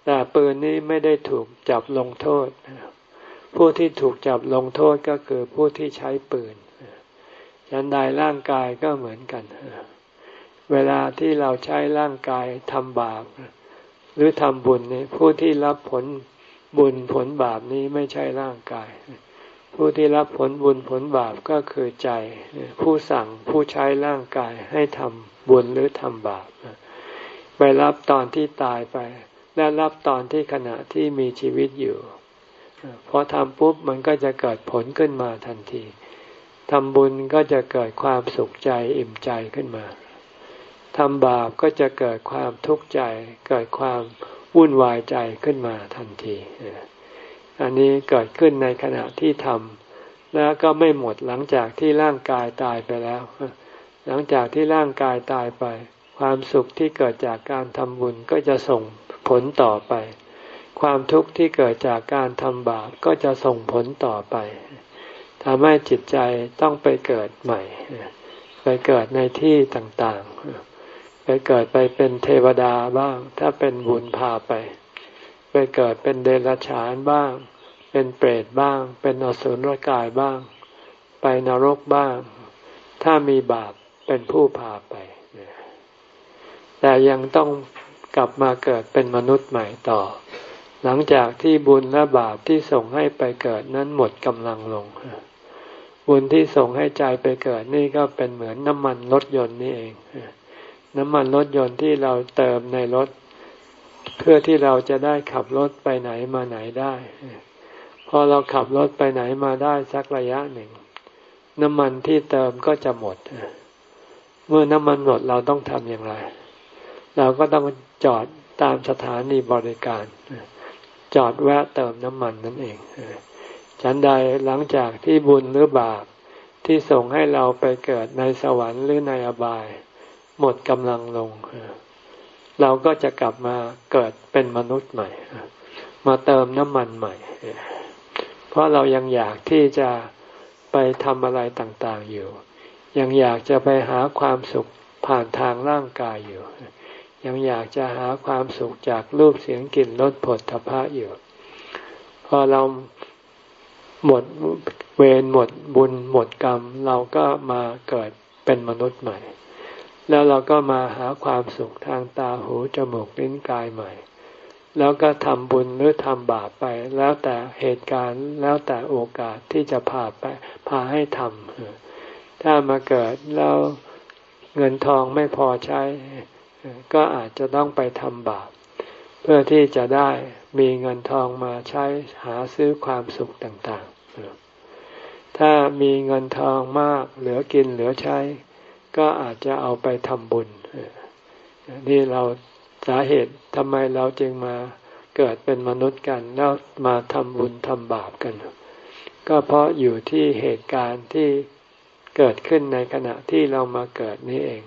แต่ปืนนี้ไม่ได้ถูกจับลงโทษ ผู้ที่ถูกจับลงโทษก็คือผู้ที่ใช้ปืนยันใดร่างกายก็เหมือนกัน เวลาที่เราใช้ร่างกายทำบาป หรือทำบุญนี่ผู้ที่รับผลบุญผลบาปนี้ไม่ใช่ร่างกาย ผู้ที่รับผลบุญผลบาปก็คือใจ ผู้สั่งผู้ใช้ร่างกายให้ทำบุญหรือทำบาปไปรับตอนที่ตายไป และรับตอนที่ขณะที่มีชีวิตอยู่ พอทำปุ๊บมันก็จะเกิดผลขึ้นมาทันทีทำบุญก็จะเกิดความสุขใจอิ่มใจขึ้นมาทำบาปก็จะเกิดความทุกข์ใจ เกิดความวุ่นวายใจขึ้นมาทันที อันนี้เกิดขึ้นในขณะที่ทำแล้วก็ไม่หมดหลังจากที่ร่างกายตายไปแล้ว หลังจากที่ร่างกายตายไป ความสุขที่เกิดจากการทำบุญก็จะส่งผลต่อไป ความทุกข์ที่เกิดจากการทำบาปก็จะส่งผลต่อไปทำให้จิตใจต้องไปเกิดใหม่ ไปเกิดในที่ต่างๆ ไปเกิดไปเป็นเทวดาบ้าง ถ้าเป็นบุญพาไป ไปเกิดเป็นเดรัจฉานบ้าง เป็นเปรตบ้าง เป็นอสุรกายบ้าง ไปนรกบ้าง ถ้ามีบาปเป็นผู้พาไป แต่ยังต้องกลับมาเกิดเป็นมนุษย์ใหม่ต่อ หลังจากที่บุญและบาปที่ส่งให้ไปเกิดนั้นหมดกำลังลง บุญที่ส่งให้ใจไปเกิดนี่ก็เป็นเหมือนน้ำมันรถยนต์นี่เอง น้ำมันรถยนต์ที่เราเติมในรถ เพื่อที่เราจะได้ขับรถไปไหนมาไหนได้ พอเราขับรถไปไหนมาได้สักระยะหนึ่ง น้ำมันที่เติมก็จะหมด เมื่อน้ำมันหมดเราต้องทำอย่างไร เราก็ต้องจอดตามสถานีบริการ จอดแวะเติมน้ำมันนั่นเองฉันใดหลังจากที่บุญหรือบาปที่ส่งให้เราไปเกิดในสวรรค์หรือในอบาย หมดกำลังลง เราก็จะกลับมาเกิดเป็นมนุษย์ใหม่ มาเติมน้ำมันใหม่ เพราะเรายังอยากที่จะไปทำอะไรต่างๆอยู่ ยังอยากจะไปหาความสุขผ่านทางร่างกายอยู่ ยังอยากจะหาความสุขจากรูปเสียงกลิ่นรสผลทพะอยู่ พอเราหมดเวรหมดบุญหมดกรรม เราก็มาเกิดเป็นมนุษย์ใหม่ แล้วเราก็มาหาความสุขทางตาหูจมูกลิ้นกายใหม่ แล้วก็ทำบุญหรือทำบาปไป แล้วแต่เหตุการณ์แล้วแต่โอกาสที่จะพาไปพาให้ทำถ้ามาเกิดแล้วเงินทองไม่พอใช้ ก็อาจจะต้องไปทำบาป เพื่อที่จะได้มีเงินทองมาใช้หาซื้อความสุขต่างๆ ถ้ามีเงินทองมากเหลือกินเหลือใช้ ก็อาจจะเอาไปทำบุญ นี่เราสาเหตุทำไมเราจึงมาเกิดเป็นมนุษย์กันแล้วมาทำบุญทำบาปกัน ก็เพราะอยู่ที่เหตุการณ์ที่เกิดขึ้นในขณะที่เรามาเกิดนี้เอง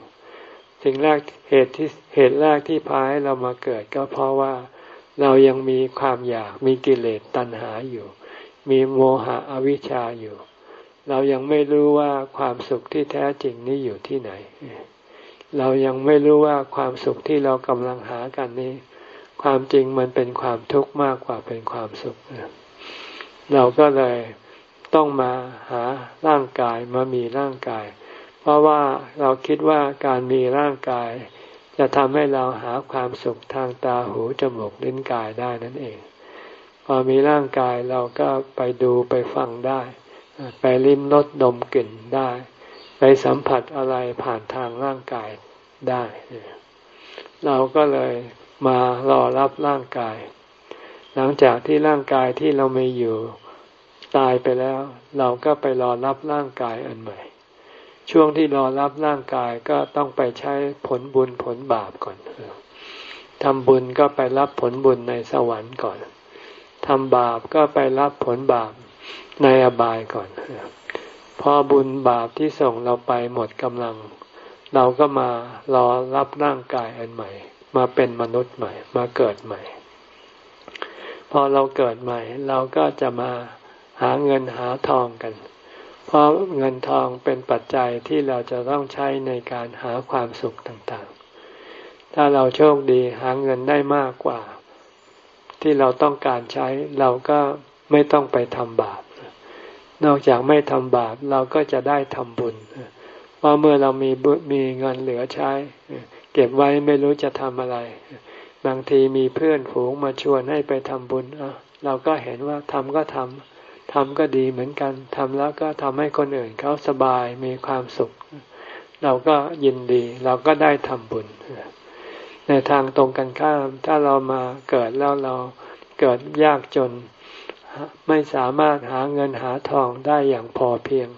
สิ่งแรกเหตุที่เหตุแรกที่พาให้เรามาเกิด ก็เพราะว่าเรายังมีความอยากมีกิเลสตัณหาอยู่ มีโมหะอวิชชาอยู่ เรายังไม่รู้ว่าความสุขที่แท้จริงนี้อยู่ที่ไหน เรายังไม่รู้ว่าความสุขที่เรากำลังหากันนี้ ความจริงมันเป็นความทุกข์มากกว่าเป็นความสุข เราก็เลยต้องมาหาร่างกายมามีร่างกาย เพราะว่าเราคิดว่าการมีร่างกาย จะทำให้เราหาความสุขทางตาหูจมูกลิ้นกายได้นั่นเอง พอมีร่างกายเราก็ไปดูไปฟังได้ ไปลิ้มรสดมกลิ่นได้ ไปสัมผัสอะไรผ่านทางร่างกายได้ เราก็เลยมารอรับร่างกาย หลังจากที่ร่างกายที่เราไม่อยู่ตายไปแล้ว เราก็ไปรอรับร่างกายอันใหม่ ช่วงที่รอรับร่างกายก็ต้องไปใช้ผลบุญผลบาปก่อนทำบุญก็ไปรับผลบุญในสวรรค์ก่อนทำบาปก็ไปรับผลบาปในอบายก่อน พอบุญบาปที่ส่งเราไปหมดกำลัง เราก็มารอรับร่างกายอันใหม่ มาเป็นมนุษย์ใหม่ มาเกิดใหม่ พอเราเกิดใหม่ เราก็จะมาหาเงินหาทองกัน เพราะเงินทองเป็นปัจจัยที่เราจะต้องใช้ในการหาความสุขต่างๆ ถ้าเราโชคดีหาเงินได้มากกว่า ที่เราต้องการใช้เราก็ไม่ต้องไปทำบาป นอกจากไม่ทำบาปเราก็จะได้ทำบุญ เพราะเมื่อเรามีมีเงินเหลือใช้ เก็บไว้ไม่รู้จะทำอะไร บางทีมีเพื่อนฝูงมาชวนให้ไปทำบุญเราก็เห็นว่าทำก็ทำ ทำก็ดีเหมือนกันทำแล้วก็ทำให้คนอื่นเขาสบายมีความสุข เราก็ยินดี เราก็ได้ทำบุญ ในทางตรงกันข้าม ถ้าเรามาเกิดแล้วเราเกิดยากจน ไม่สามารถหาเงินหาทองได้อย่างพอเพียง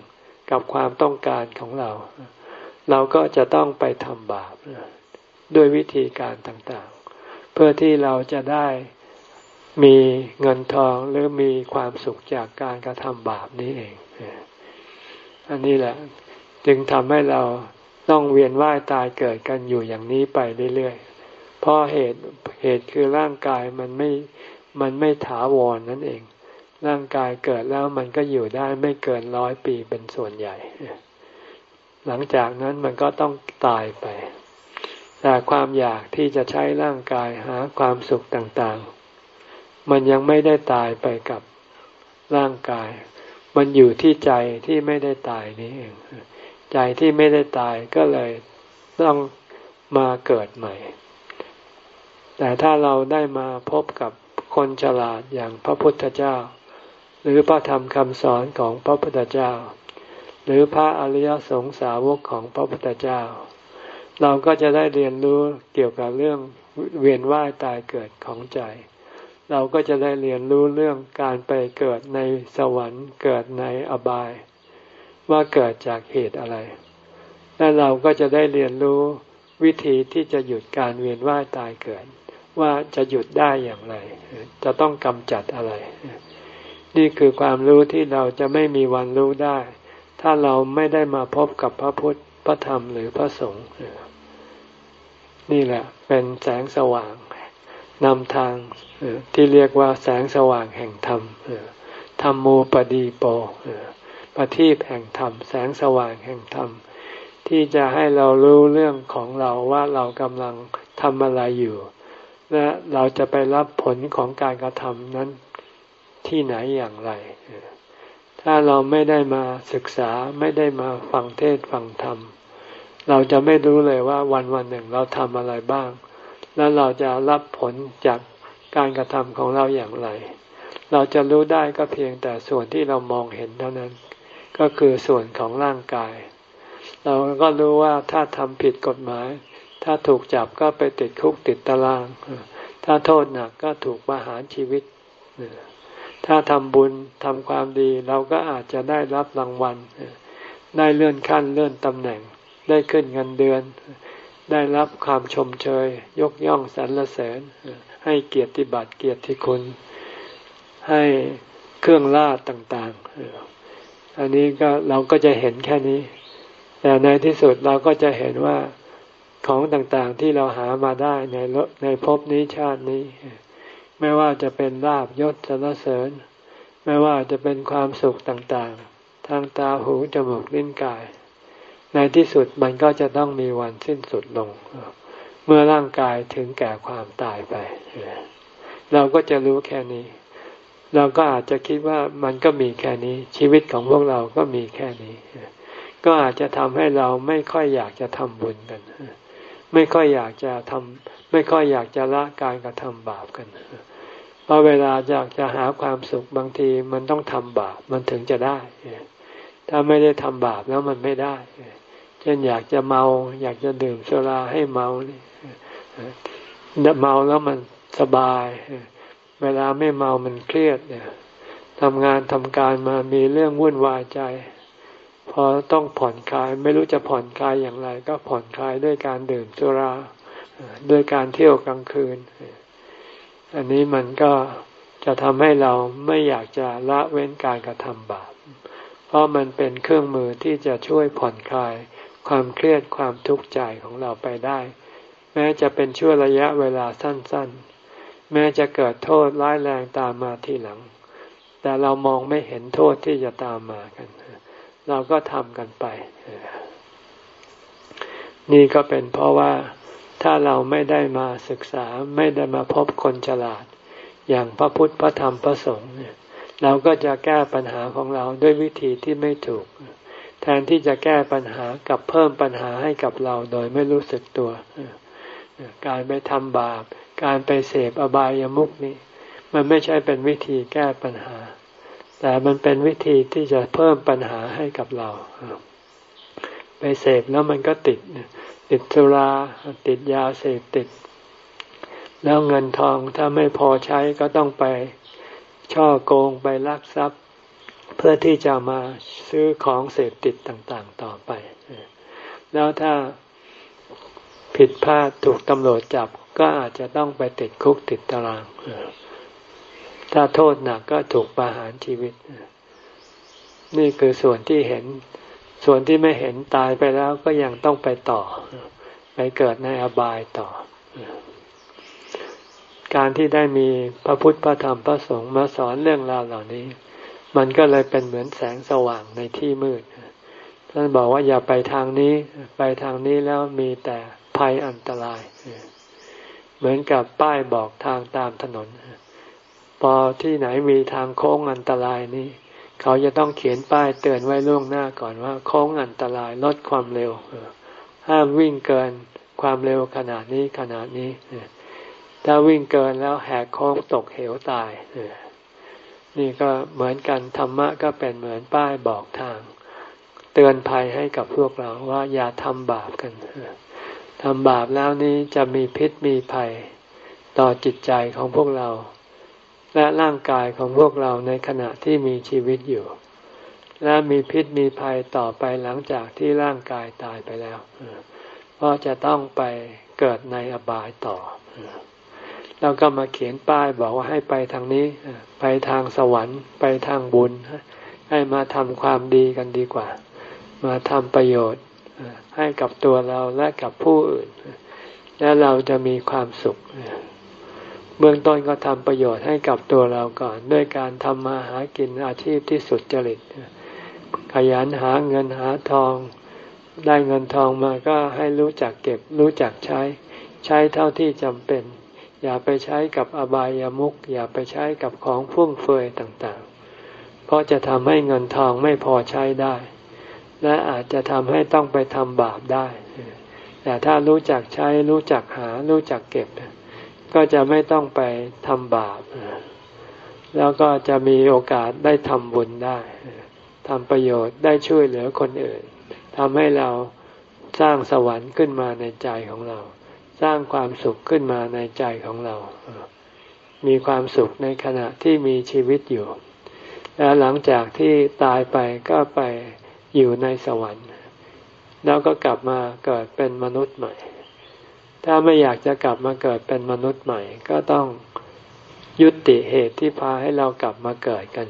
กับความต้องการของเรา เราก็จะต้องไปทำบาปด้วยวิธีการต่างๆ เพื่อที่เราจะได้ มีเงินทองหรือมีความสุขจากการกระทำบาปนี้เอง อันนี้แหละ จึงทำให้เราต้องเวียนว่ายตายเกิดกันอยู่อย่างนี้ไปเรื่อยๆ เพราะเหตุเหตุคือร่างกายมันไม่มันไม่ถาวรนนั่นเอง ร่างกายเกิดแล้วมันก็อยู่ได้ไม่เกินร้อยปีเป็นส่วนใหญ่ หลังจากนั้นมันก็ต้องตายไป แต่ความอยากที่จะใช้ร่างกายหาความสุขต่างๆ มันยังไม่ได้ตายไปกับร่างกาย มันอยู่ที่ใจที่ไม่ได้ตายนี้เองใจที่ไม่ได้ตายก็เลยต้องมาเกิดใหม่ แต่ถ้าเราได้มาพบกับคนฉลาดอย่างพระพุทธเจ้า หรือพระธรรมคำสอนของพระพุทธเจ้า หรือพระอริยสงสาวกของพระพุทธเจ้า เราก็จะได้เรียนรู้เกี่ยวกับเรื่องเวียนว่ายตายเกิดของใจ เราก็จะได้เรียนรู้เรื่องการไปเกิดในสวรรค์เกิดในอบาย ว่าเกิดจากเหตุอะไร และเราก็จะได้เรียนรู้วิธีที่จะหยุดการเวียนว่ายตายเกิด ว่าจะหยุดได้อย่างไร จะต้องกำจัดอะไร นี่คือความรู้ที่เราจะไม่มีวันรู้ได้ ถ้าเราไม่ได้มาพบกับพระพุทธพระธรรมหรือพระสงฆ์นี่แหละ เป็นแสงสว่าง นำทางที่เรียกว่าแสงสว่างแห่งธรรมธรรมโมปดีโปปฏิบแห่งธรรม แสงสว่างแห่งธรรม ที่จะให้เรารู้เรื่องของเราว่าเรากำลังทำอะไรอยู่ และเราจะไปรับผลของการกระทำนั้นที่ไหนอย่างไร ถ้าเราไม่ได้มาศึกษาไม่ได้มาฟังเทศฟังธรรม เราจะไม่รู้เลยว่าวันวันหนึ่งเราทำอะไรบ้าง แล้วเราจะรับผลจากการกระทำของเราอย่างไร เราจะรู้ได้ก็เพียงแต่ส่วนที่เรามองเห็นเท่านั้น ก็คือส่วนของร่างกาย เราก็รู้ว่าถ้าทำผิดกฎหมาย ถ้าถูกจับก็ไปติดคุกติดตาราง ถ้าโทษหนักก็ถูกประหารชีวิต ถ้าทำบุญทำความดี เราก็อาจจะได้รับรางวัล ได้เลื่อนขั้นเลื่อนตำแหน่ง ได้ขึ้นเงินเดือน ได้รับความชมเชย ยกย่องสรรเสริญ ให้เกียรติบัตรเกียรติคุณ ให้เครื่องราชต่างๆ อันนี้ก็เราก็จะเห็นแค่นี้ แต่ในที่สุดเราก็จะเห็นว่าของต่างๆที่เราหามาได้ในในภพนี้ชาตินี้ ไม่ว่าจะเป็นลาบยศสรรเสริญ ไม่ว่าจะเป็นความสุขต่างๆ ทางตาหูจมูกลิ้นกาย ในที่สุดมันก็จะต้องมีวันสิ้นสุดลง เมื่อร่างกายถึงแก่ความตายไป เราก็จะรู้แค่นี้ เราก็อาจจะคิดว่ามันก็มีแค่นี้ ชีวิตของพวกเราก็มีแค่นี้ ก็อาจจะทำให้เราไม่ค่อยอยากจะทำบุญกัน ไม่ค่อยอยากจะทำไม่ค่อยอยากจะละการกระทำบาปกันเพราะเวลาอยากจะหาความสุขบางทีมันต้องทำบาปมันถึงจะได้ ถ้าไม่ได้ทำบาปแล้วมันไม่ได้ เช่นอยากจะเมา อยากจะดื่มสุราให้เมานี่เมาแล้วมันสบาย เวลาไม่เมามันเครียดเนี่ยทำงานทำการมามีเรื่องวุ่นวายใจ พอต้องผ่อนคลายไม่รู้จะผ่อนคลายอย่างไร ก็ผ่อนคลายด้วยการดื่มสุราด้วยการเที่ยวกลางคืน อันนี้มันก็จะทำให้เราไม่อยากจะละเว้นการกระทำบาป เพราะมันเป็นเครื่องมือที่จะช่วยผ่อนคลาย ความเครียดความทุกข์ใจของเราไปได้ แม้จะเป็นช่วงระยะเวลาสั้นๆ แม้จะเกิดโทษร้ายแรงตามมาทีหลัง แต่เรามองไม่เห็นโทษที่จะตามมากัน เราก็ทำกันไป นี่ก็เป็นเพราะว่าถ้าเราไม่ได้มาศึกษาไม่ได้มาพบคนฉลาด อย่างพระพุทธพระธรรมพระสงฆ์เนี่ยเราก็จะแก้ปัญหาของเราด้วยวิธีที่ไม่ถูก แทนที่จะแก้ปัญหากับเพิ่มปัญหาให้กับเราโดยไม่รู้สึกตัว การไปทำบาป การไปเสพอบายามุกนี่มันไม่ใช่เป็นวิธีแก้ปัญหา แต่มันเป็นวิธีที่จะเพิ่มปัญหาให้กับเรา ไปเสพแล้วมันก็ติด ติดสุรา ติดยาเสพติด แล้วเงินทองถ้าไม่พอใช้ก็ต้องไปช่อโกงไปลักทรัพย์ เพื่อที่จะมาซื้อของเสพติดต่างๆต่อไป แล้วถ้าผิดพลาดถูกตำรวจจับก็อาจจะต้องไปติดคุกติดตาราง ถ้าโทษหนักก็ถูกประหารชีวิต นี่คือส่วนที่เห็น ส่วนที่ไม่เห็นตายไปแล้วก็ยังต้องไปต่อ ไปเกิดในอบายต่อ การที่ได้มีพระพุทธพระธรรมพระสงฆ์มาสอนเรื่องราวเหล่านี้ มันก็เลยเป็นเหมือนแสงสว่างในที่มืด ท่านบอกว่าอย่าไปทางนี้ ไปทางนี้แล้วมีแต่ภัยอันตราย เหมือนกับป้ายบอกทางตามถนน พอที่ไหนมีทางโค้งอันตรายนี้เขาจะต้องเขียนป้ายเตือนไว้ล่วงหน้าก่อนว่า โค้งอันตรายลดความเร็ว ห้ามวิ่งเกินความเร็วขนาดนี้ขนาดนี้ ถ้าวิ่งเกินแล้วแหกโค้งตกเหวตาย นี่ก็เหมือนกันธรรมะก็เป็นเหมือนป้ายบอกทาง เตือนภัยให้กับพวกเราว่าอย่าทำบาปกันทำบาปแล้วนี้จะมีพิษมีภัยต่อจิตใจของพวกเรา และร่างกายของพวกเราในขณะที่มีชีวิตอยู่ และมีพิษมีภัยต่อไปหลังจากที่ร่างกายตายไปแล้วเพราะจะต้องไปเกิดในอบายต่อ แล้วก็มาเขียนป้ายบอกว่าให้ไปทางนี้ ไปทางสวรรค์ ไปทางบุญ ให้มาทำความดีกันดีกว่า มาทำประโยชน์ ให้กับตัวเราและกับผู้อื่น และเราจะมีความสุข เบื้องต้นก็ทำประโยชน์ให้กับตัวเราก่อน ด้วยการทำมาหากินอาชีพที่สุดจริต ขยันหาเงินหาทอง ได้เงินทองมาก็ให้รู้จักเก็บรู้จักใช้ ใช้เท่าที่จำเป็น อย่าไปใช้กับอบายามุขอย่าไปใช้กับของฟุ่มเฟือยต่างๆ เพราะจะทำให้เงินทองไม่พอใช้ได้ และอาจจะทำให้ต้องไปทำบาปได้ แต่ถ้ารู้จักใช้รู้จักหารู้จักเก็บ ก็จะไม่ต้องไปทำบาป แล้วก็จะมีโอกาสได้ทำบุญได้ทำประโยชน์ได้ช่วยเหลือคนอื่นทำให้เราสร้างสวรรค์ขึ้นมาในใจของเรา สร้างความสุขขึ้นมาในใจของเรา มีความสุขในขณะที่มีชีวิตอยู่ แล้วหลังจากที่ตายไปก็ไปอยู่ในสวรรค์ แล้วก็กลับมาเกิดเป็นมนุษย์ใหม่ ถ้าไม่อยากจะกลับมาเกิดเป็นมนุษย์ใหม่ ก็ต้องยุติเหตุที่พาให้เรากลับมาเกิดกัน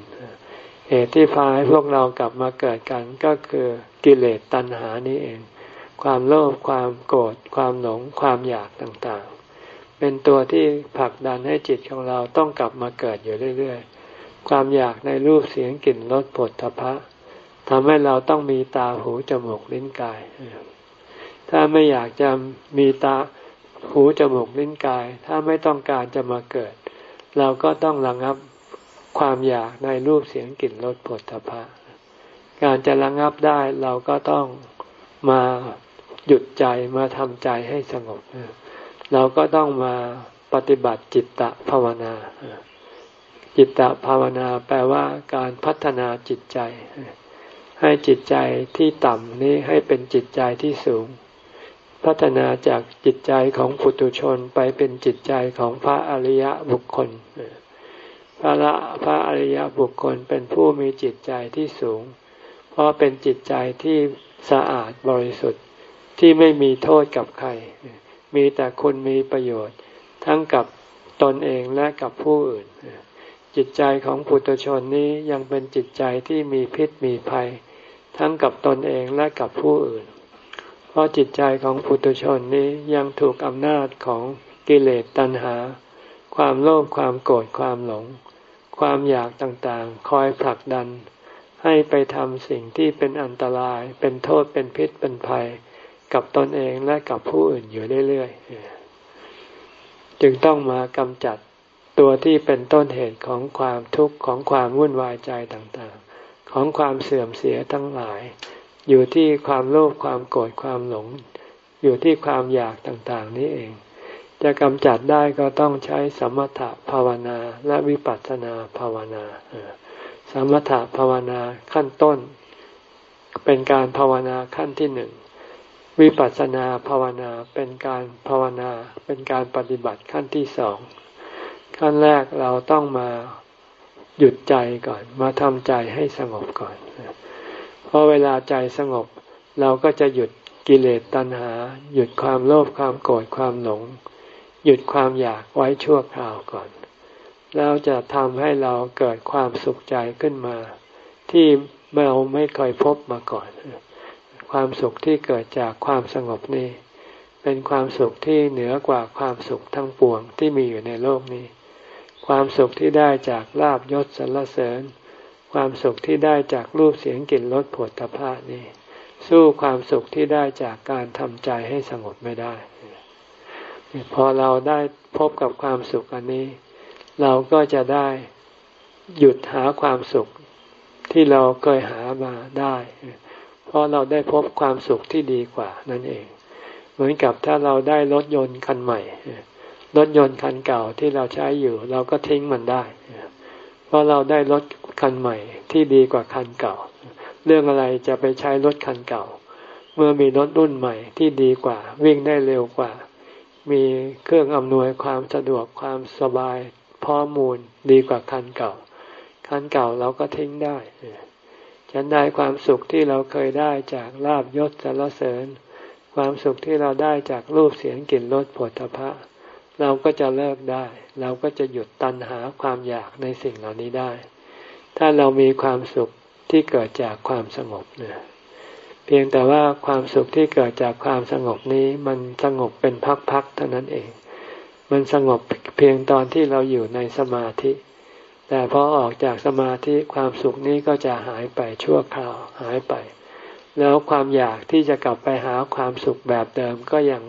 เหตุที่พาให้พวกเรากลับมาเกิดกันก็คือกิเลสตัณหานี้เอง ความโลภความโกรธความหลงความอยากต่างๆ เป็นตัวที่ผลักดันให้จิตของเราต้องกลับมาเกิดอยู่เรื่อยๆ ความอยากในรูปเสียงกลิ่นรสผลทพะทำให้เราต้องมีตาหูจมูกลิ้นกาย ถ้าไม่อยากจะมีตาหูจมูกลิ้นกาย ถ้าไม่ต้องการจะมาเกิด เราก็ต้องระงับความอยากในรูปเสียงกลิ่นรสผลทพะการจะระงับได้เราก็ต้องมา หยุดใจมาทำใจให้สงบ เราก็ต้องมาปฏิบัติจิตตภาวนา จิตตภาวนาแปลว่าการพัฒนาจิตใจ ให้จิตใจที่ต่ำนี้ให้เป็นจิตใจที่สูง พัฒนาจากจิตใจของปุถุชนไปเป็นจิตใจของพระอริยบุคคล พระละพระอริยบุคคลเป็นผู้มีจิตใจที่สูง เพราะเป็นจิตใจที่สะอาดบริสุทธิ์ ที่ไม่มีโทษกับใคร มีแต่คุณมีประโยชน์ ทั้งกับตนเองและกับผู้อื่น จิตใจของปุถุชนนี้ยังเป็นจิตใจที่มีพิษมีภัย ทั้งกับตนเองและกับผู้อื่น เพราะจิตใจของปุถุชนนี้ยังถูกอำนาจของกิเลสตัณหา ความโลภความโกรธความหลง ความอยากต่างๆ คอยผลักดัน ให้ไปทำสิ่งที่เป็นอันตราย เป็นโทษเป็นพิษเป็นภัย กับตนเองและกับผู้อื่นอยู่เรื่อยๆจึงต้องมากำจัดตัวที่เป็นต้นเหตุของความทุกข์ของความวุ่นวายใจต่างๆ ของความเสื่อมเสียทั้งหลาย อยู่ที่ความโลภความโกรธความหลง อยู่ที่ความอยากต่างๆ นี้เอง จะกำจัดได้ก็ต้องใช้สมถะภาวนาและวิปัสสนาภาวนาสมถะภาวนาขั้นต้น เป็นการภาวนาขั้นที่หนึ่ง วิปัสสนาภาวนาเป็นการภาวนาเป็นการปฏิบัติขั้นที่สองขั้นแรกเราต้องมาหยุดใจก่อน มาทำใจให้สงบก่อนเพราะเวลาใจสงบ เราก็จะหยุดกิเลสตัณหา หยุดความโลภความโกรธความหลง หยุดความอยากไว้ชั่วคราวก่อน แล้วจะทำให้เราเกิดความสุขใจขึ้นมา ที่เราไม่เคยพบมาก่อน ความสุขที่เกิดจากความสงบนี้ เป็นความสุขที่เหนือกว่าความสุขทั้งปวงที่มีอยู่ในโลกนี้ ความสุขที่ได้จากลาบยศสรรเสริญ ความสุขที่ได้จากรูปเสียงกลิ่นรสผลตภะนี่สู้ความสุขที่ได้จากการทำใจให้สงบไม่ได้ พอเราได้พบกับความสุขอันนี้ เราก็จะได้หยุดหาความสุขที่เราเคยหามาได้ ราะเราได้พบความสุขที่ดีกว่านั่นเอง เหมือนกับถ้าเราได้รถยนต์คันใหม่รถยนต์คันเก่าที่เราใช้อยู่ เราก็ทิ้งมันได้ เพราะเราได้รถคันใหม่ที่ดีกว่าคันเก่า เรื่องอะไรจะไปใช้รถคันเก่า เมื่อมีรถรุ่นใหม่ที่ดีกว่า วิ่งได้เร็วกว่า มีเครื่องอำนวยความสะดวกความสบายพอมูลดีกว่าคันเก่า คันเก่าเราก็ทิ้งได้ ฉันได้ความสุขที่เราเคยได้จากลาบยศสารเสริญ ความสุขที่เราได้จากรูปเสียงกลิ่นรสผลตภะเราก็จะเลิกได้ เราก็จะหยุดตัณหาความอยากในสิ่งเหล่านี้ได้ ถ้าเรามีความสุขที่เกิดจากความสงบเนี่ยเพียงแต่ว่าความสุขที่เกิดจากความสงบนี้มันสงบเป็นพักๆเท่านั้นเอง มันสงบเพียงตอนที่เราอยู่ในสมาธิ แต่พอออกจากสมาธิความสุขนี้ก็จะหายไปชั่วคราวหายไป แล้วความอยากที่จะกลับไปหาความสุขแบบเดิมก็ยัง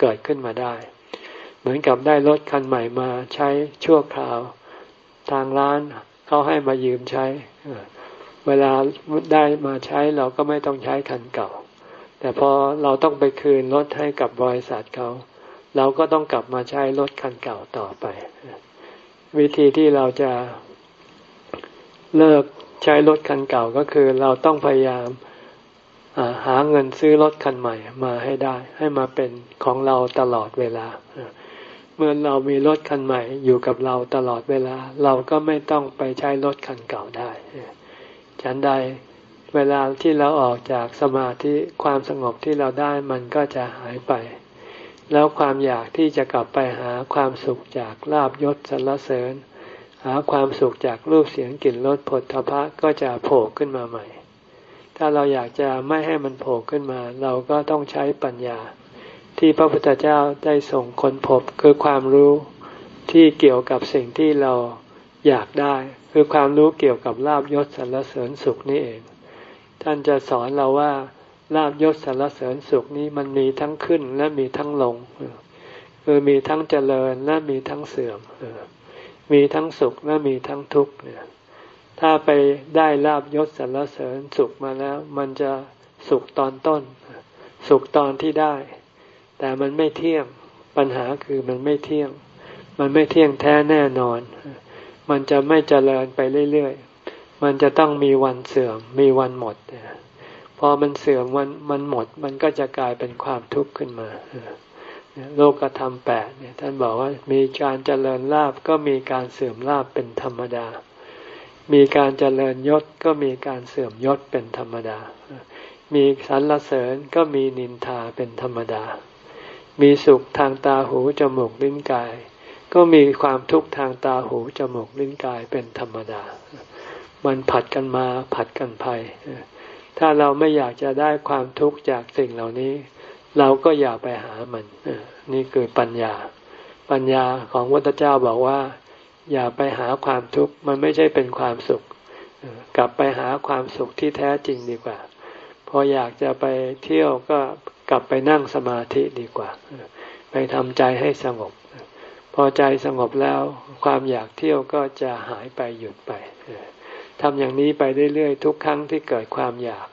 เกิดขึ้นมาได้ เหมือนกับได้รถคันใหม่มาใช้ชั่วคราว ทางร้านเขาให้มายืมใช้ เวลาได้มาใช้เราก็ไม่ต้องใช้คันเก่า แต่พอเราต้องไปคืนรถให้กับบริษัทเขาเราก็ต้องกลับมาใช้รถคันเก่าต่อไป วิธีที่เราจะ เลิกใช้รถคันเก่าก็คือเราต้องพยายามหาเงินซื้อรถคันใหม่มาให้ได้ ให้มาเป็นของเราตลอดเวลา เมื่อเรามีรถคันใหม่อยู่กับเราตลอดเวลา เราก็ไม่ต้องไปใช้รถคันเก่าได้ฉันใดเวลาที่เราออกจากสมาธิความสงบที่เราได้มันก็จะหายไป แล้วความอยากที่จะกลับไปหาความสุขจากลาบยศสรรเสริญ หาความสุขจากรูปเสียงกลิ่นรสผลทพะก็จะโผล่ขึ้นมาใหม่ ถ้าเราอยากจะไม่ให้มันโผล่ขึ้นมา เราก็ต้องใช้ปัญญา ที่พระพุทธเจ้าได้ส่งคนพบคือความรู้ที่เกี่ยวกับสิ่งที่เราอยากได้ คือความรู้เกี่ยวกับลาบยศสรรเสริญสุขนี่เอง ท่านจะสอนเราว่าลาบยศสรรเสริญสุขนี้มันมีทั้งขึ้นและมีทั้งลง คือมีทั้งเจริญและมีทั้งเสื่อม มีทั้งสุขและมีทั้งทุกข์เนี่ยถ้าไปได้ลาบยศสรรเสริญสุขมาแล้ว มันจะสุขตอนต้น สุขตอนที่ได้ แต่มันไม่เที่ยงปัญหาคือมันไม่เที่ยง มันไม่เที่ยงแท้แน่นอน มันจะไม่เจริญไปเรื่อยๆ มันจะต้องมีวันเสื่อมมีวันหมดพอมันเสื่อมวันมันหมด มันก็จะกลายเป็นความทุกข์ขึ้นมา โลกธรรมแปดเนี่ยท่านบอกว่ามีการเจริญลาบก็มีการเสื่อมลาบเป็นธรรมดา มีการเจริญยศก็มีการเสื่อมยศเป็นธรรมดา มีสรรเสริญก็มีนินทาเป็นธรรมดา มีสุขทางตาหูจมูกลิ้นกาย ก็มีความทุกข์ทางตาหูจมูกลิ้นกายเป็นธรรมดา มันผัดกันมาผัดกันไปถ้าเราไม่อยากจะได้ความทุกข์จากสิ่งเหล่านี้ เราก็อย่าไปหามันนี่คือปัญญา ปัญญาของวัตเจ้าบอกว่า อย่าไปหาความทุกข์มันไม่ใช่เป็นความสุข กลับไปหาความสุขที่แท้จริงดีกว่า พออยากจะไปเที่ยวก็กลับไปนั่งสมาธิดีกว่า ไปทำใจให้สงบ พอใจสงบแล้วความอยากเที่ยวก็จะหายไปหยุดไปทำอย่างนี้ไปเรื่อยๆทุกครั้งที่เกิดความอยาก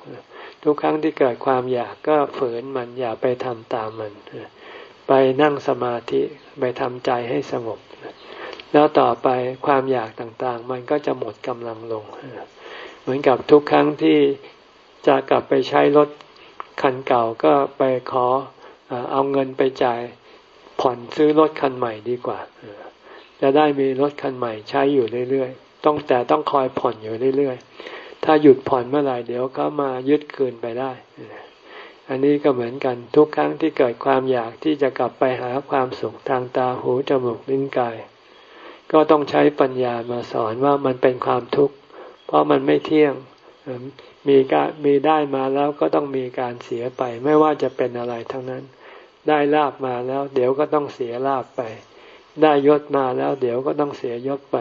ทุกครั้งที่เกิดความอยากก็ฝืนมันอย่าไปทำตามมัน ไปนั่งสมาธิไปทำใจให้สงบ แล้วต่อไปความอยากต่างๆ มันก็จะหมดกำลังลง เหมือนกับทุกครั้งที่จะกลับไปใช้รถคันเก่าก็ไปขอเอาเงินไปจ่ายผ่อนซื้อรถคันใหม่ดีกว่าจะได้มีรถคันใหม่ใช้อยู่เรื่อยๆ ต้องแต่ต้องคอยผ่อนอยู่เรื่อยๆ ถ้าหยุดผ่อนเมื่อไหร่เดี๋ยวก็มายึดคืนไปได้ อันนี้ก็เหมือนกันทุกครั้งที่เกิดความอยากที่จะกลับไปหาความสุขทางตาหูจมูกลิ้นกาย ก็ต้องใช้ปัญญามาสอนว่ามันเป็นความทุกข์ เพราะมันไม่เที่ยงมีการมีได้มาแล้วก็ต้องมีการเสียไป ไม่ว่าจะเป็นอะไรทั้งนั้น ได้ลาบมาแล้ว เดี๋ยวก็ต้องเสียลาบไป ได้ยศมาแล้ว เดี๋ยวก็ต้องเสียยศไป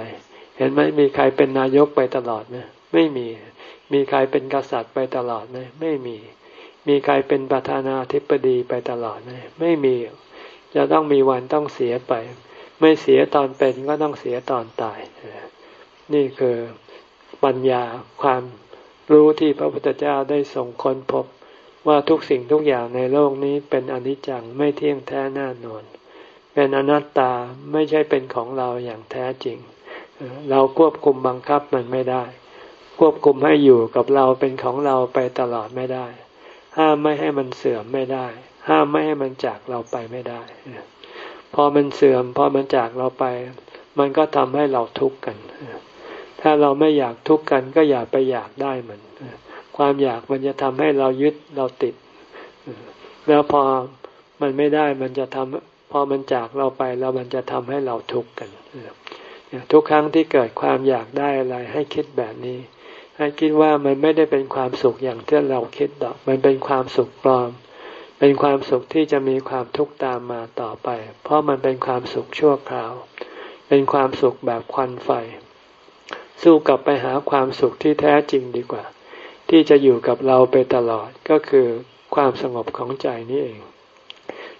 เห็นไหมมีใครเป็นนายกไปตลอดไหมไม่มี มีใครเป็นกษัตริย์ไปตลอดไหมไม่มี มีใครเป็นประธานาธิบดีไปตลอดไหมไม่มี จะต้องมีวันต้องเสียไป ไม่เสียตอนเป็นก็ต้องเสียตอนตาย นี่คือปัญญาความรู้ที่พระพุทธเจ้าได้ส่งค้นพบว่าทุกสิ่งทุกอย่างในโลกนี้เป็นอนิจจังไม่เที่ยงแท้แน่นอน เป็นอนัตตาไม่ใช่เป็นของเราอย่างแท้จริง เราควบคุมบังคับมันไม่ได้ ควบคุมให้อยู่กับเราเป็นของเราไปตลอดไม่ได้ ห้ามไม่ให้มันเสื่อมไม่ได้ ห้ามไม่ให้มันจากเราไปไม่ได้ พอมันเสื่อม พอมันจากเราไป มันก็ทำให้เราทุกข์กัน ถ้าเราไม่อยากทุกข์กันก็อย่าไปอยากได้มัน ความอยากมันจะทำให้เรายึดเราติด แล้วพอมันไม่ได้มันจะทำพอมันจากเราไปแล้วมันจะทำให้เราทุกข์กันทุกครั้งที่เกิดความอยากได้อะไรให้คิดแบบนี้ ให้คิดว่ามันไม่ได้เป็นความสุขอย่างที่เราคิดดอก มันเป็นความสุขปลอม เป็นความสุขที่จะมีความทุกข์ตามมาต่อไป เพราะมันเป็นความสุขชั่วคราว เป็นความสุขแบบควันไฟ สู้กลับไปหาความสุขที่แท้จริงดีกว่า ที่จะอยู่กับเราไปตลอดก็คือความสงบของใจนี่เอง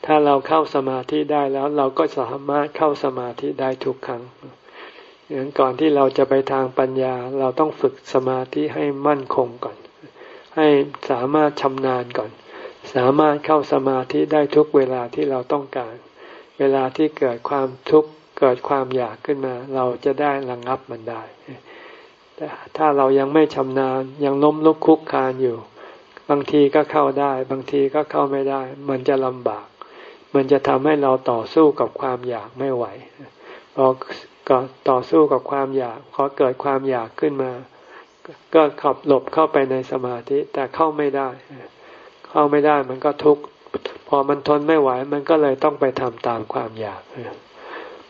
ถ้าเราเข้าสมาธิได้แล้วเราก็สามารถเข้าสมาธิได้ทุกครั้ง อย่างก่อนที่เราจะไปทางปัญญา เราต้องฝึกสมาธิให้มั่นคงก่อน ให้สามารถชำนาญก่อน สามารถเข้าสมาธิได้ทุกเวลาที่เราต้องการ เวลาที่เกิดความทุกข์เกิดความอยากขึ้นมา เราจะได้ระงงับมันได้แต่ถ้าเรายังไม่ชำนาญยังล้มลุกคุกคานอยู่ บางทีก็เข้าได้ บางทีก็เข้าไม่ได้ มันจะลำบาก มันจะทำให้เราต่อสู้กับความอยากไม่ไหวพอ ก็ต่อสู้กับความอยากพอเกิดความอยากขึ้นมา ก็ขับหลบเข้าไปในสมาธิแต่เข้าไม่ได้ เข้าไม่ได้มันก็ทุกข์พอมันทนไม่ไหว มันก็เลยต้องไปทำตามความอยาก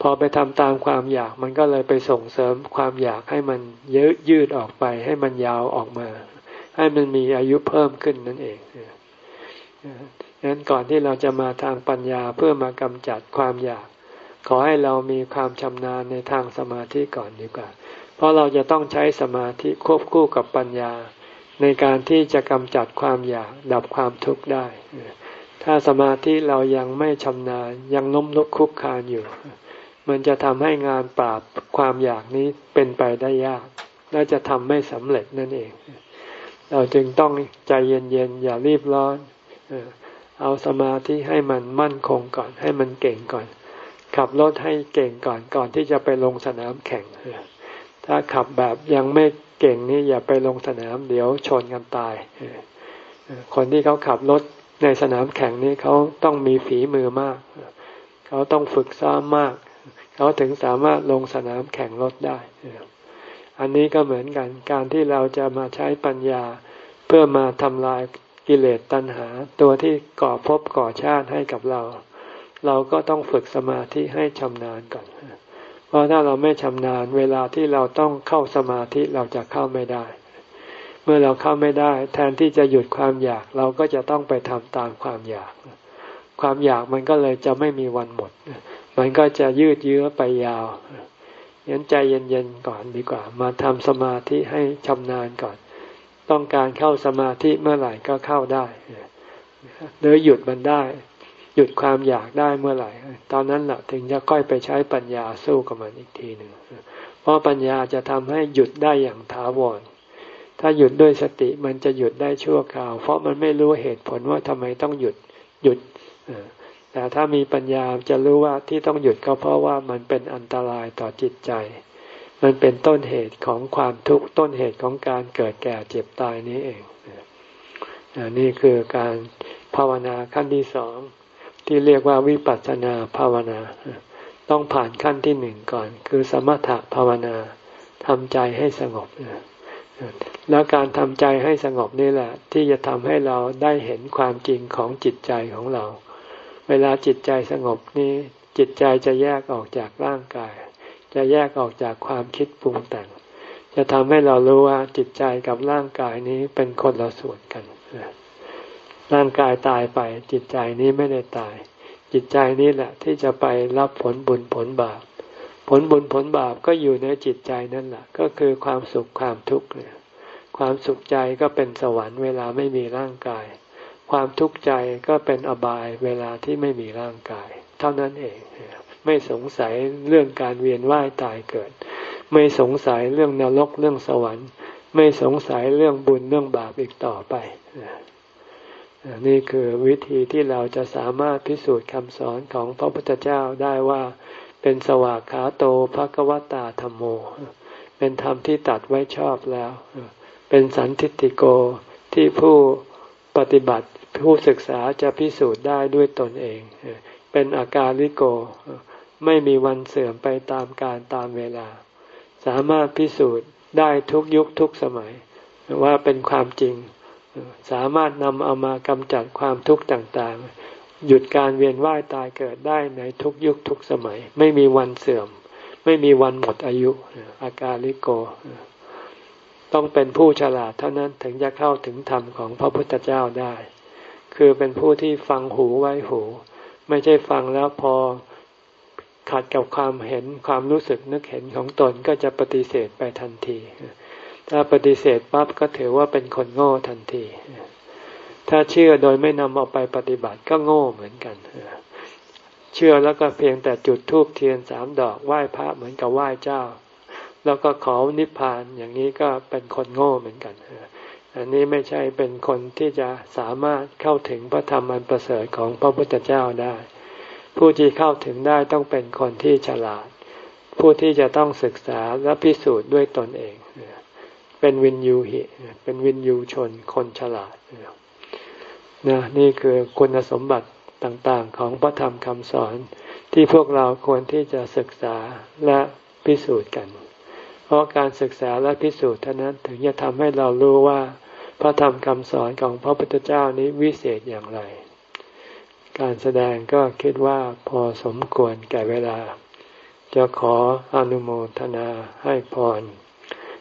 พอไปทำตามความอยาก มันก็เลยไปส่งเสริมความอยากให้มันเยอะยืดออกไป ให้มันยาวออกมา ให้มันมีอายุเพิ่มขึ้นนั่นเองดังนั้นก่อนที่เราจะมาทางปัญญาเพื่อมากำจัดความอยาก ขอให้เรามีความชำนาญในทางสมาธิก่อนดีกว่า เพราะเราจะต้องใช้สมาธิควบคู่กับปัญญา ในการที่จะกำจัดความอยากดับความทุกข์ได้ ถ้าสมาธิเรายังไม่ชำนาญยังล้มลุกคุกคานอยู่ มันจะทำให้งานปราบความอยากนี้เป็นไปได้ยาก และจะทำไม่สำเร็จนั่นเอง เราจึงต้องใจเย็นๆอย่ารีบร้อนเอาสมาธิให้มันมั่นคงก่อนให้มันเก่งก่อน ขับรถให้เก่งก่อนก่อนที่จะไปลงสนามแข่ง ถ้าขับแบบยังไม่เก่งนี่อย่าไปลงสนามเดี๋ยวชนกันตาย คนที่เขาขับรถในสนามแข่งนี้เขาต้องมีฝีมือมาก เขาต้องฝึกซ้อมมาก เขาถึงสามารถลงสนามแข่งรถได้ อันนี้ก็เหมือนกันการที่เราจะมาใช้ปัญญาเพื่อมาทำลายกิเลสตัณหา ตัวที่ก่อภพก่อชาติให้กับเรา เราก็ต้องฝึกสมาธิให้ชำนาญก่อน เพราะถ้าเราไม่ชำนาญเวลาที่เราต้องเข้าสมาธิเราจะเข้าไม่ได้ เมื่อเราเข้าไม่ได้ แทนที่จะหยุดความอยากเราก็จะต้องไปทำตามความอยาก ความอยากมันก็เลยจะไม่มีวันหมด มันก็จะยืดเยื้อไปยาวยันใจเย็นๆก่อนดีกว่า มาทำสมาธิให้ชำนาญก่อน ต้องการเข้าสมาธิเมื่อไหร่ก็เข้าได้หรือหยุดมันได้ หยุดความอยากได้เมื่อไหร่ ตอนนั้นแหละถึงจะค่อยไปใช้ปัญญาสู้กับมันอีกทีหนึ่งเพราะปัญญาจะทำให้หยุดได้อย่างถาวร ถ้าหยุดด้วยสติมันจะหยุดได้ชั่วคราว เพราะมันไม่รู้เหตุผลว่าทำไมต้องหยุดหยุดแต่ถ้ามีปัญญาจะรู้ว่าที่ต้องหยุดก็เพราะว่ามันเป็นอันตรายต่อจิตใจ มันเป็นต้นเหตุของความทุกข์ต้นเหตุของการเกิดแก่เจ็บตายนี้เองนี่คือการภาวนาขั้นที่สอง ที่เรียกว่าวิปัสสนาภาวนา ต้องผ่านขั้นที่หนึ่งก่อน คือสมถะภาวนาทำใจให้สงบแล้วการทำใจให้สงบนี่แหละ ที่จะทำให้เราได้เห็นความจริงของจิตใจของเรา เวลาจิตใจสงบนี้ จิตใจจะแยกออกจากร่างกาย จะแยกออกจากความคิดปรุงแต่ง จะทำให้เรารู้ว่าจิตใจกับร่างกายนี้เป็นคนละส่วนกัน ร่างกายตายไป จิตใจนี้ไม่ได้ตาย จิตใจนี้แหละ ที่จะไปรับผลบุญผลบาป ผลบุญผลบาปก็อยู่ในจิตใจนั่นแหละก็คือความสุขความทุกข์เนี่ยความสุขใจก็เป็นสวรรค์เวลาไม่มีร่างกาย ความทุกข์ใจก็เป็นอบายเวลาที่ไม่มีร่างกาย เท่านั้นเอง ไม่สงสัยเรื่องการเวียนว่ายตายเกิด ไม่สงสัยเรื่องนรกเรื่องสวรรค์ ไม่สงสัยเรื่องบุญเรื่องบาปอีกต่อไป นี่คือวิธีที่เราจะสามารถพิสูจน์คำสอนของพระพุทธเจ้าได้ว่า เป็นสวากขาโตภควตาธรรมโม เป็นธรรมที่ตัดไว้ชอบแล้ว เป็นสันทิติโกที่ผู้ปฏิบัติผู้ศึกษาจะพิสูจน์ได้ด้วยตนเอง เป็นอาการลิโก ไม่มีวันเสื่อมไปตามการตามเวลา สามารถพิสูจน์ได้ทุกยุคทุกสมัย ว่าเป็นความจริง สามารถนำเอามากำจัดความทุกข์ต่างๆ หยุดการเวียนว่ายตายเกิดได้ในทุกยุคทุกสมัย ไม่มีวันเสื่อม ไม่มีวันหมดอายุอาการลิโก ต้องเป็นผู้ฉลาดเท่านั้นถึงจะเข้าถึงธรรมของพระพุทธเจ้าได้ คือเป็นผู้ที่ฟังหูไว้หู ไม่ใช่ฟังแล้วพอขัดกับความเห็นความรู้สึกนึกเห็นของตนก็จะปฏิเสธไปทันที ถ้าปฏิเสธปั๊บก็ถือว่าเป็นคนโง่ทันที ถ้าเชื่อโดยไม่นำเอาไปปฏิบัติก็โง่เหมือนกัน เชื่อแล้วก็เพียงแต่จุดธูปเทียนสามดอกไหว้พระเหมือนกับไหว้เจ้า แล้วก็ขอนิพพานอย่างนี้ก็เป็นคนโง่เหมือนกัน อันนี้ไม่ใช่เป็นคนที่จะสามารถเข้าถึงพระธรรมอันประเสริฐของพระพุทธเจ้าได้ ผู้ที่เข้าถึงได้ต้องเป็นคนที่ฉลาด ผู้ที่จะต้องศึกษาและพิสูจน์ด้วยตนเอง เป็นวินยูหิเป็นวินยูชนคนฉลาดนะนี่คือคุณสมบัติต่างๆของพระธรรมคำสอนที่พวกเราควรที่จะศึกษาและพิสูจน์กัน เพราะการศึกษาและพิสูจน์เท่านั้นถึงจะทำให้เรารู้ว่า พระธรรมคำสอนของพระพุทธเจ้านี้วิเศษอย่างไร การแสดงก็คิดว่าพอสมควรแก่เวลา จะขออนุโมทนาให้พร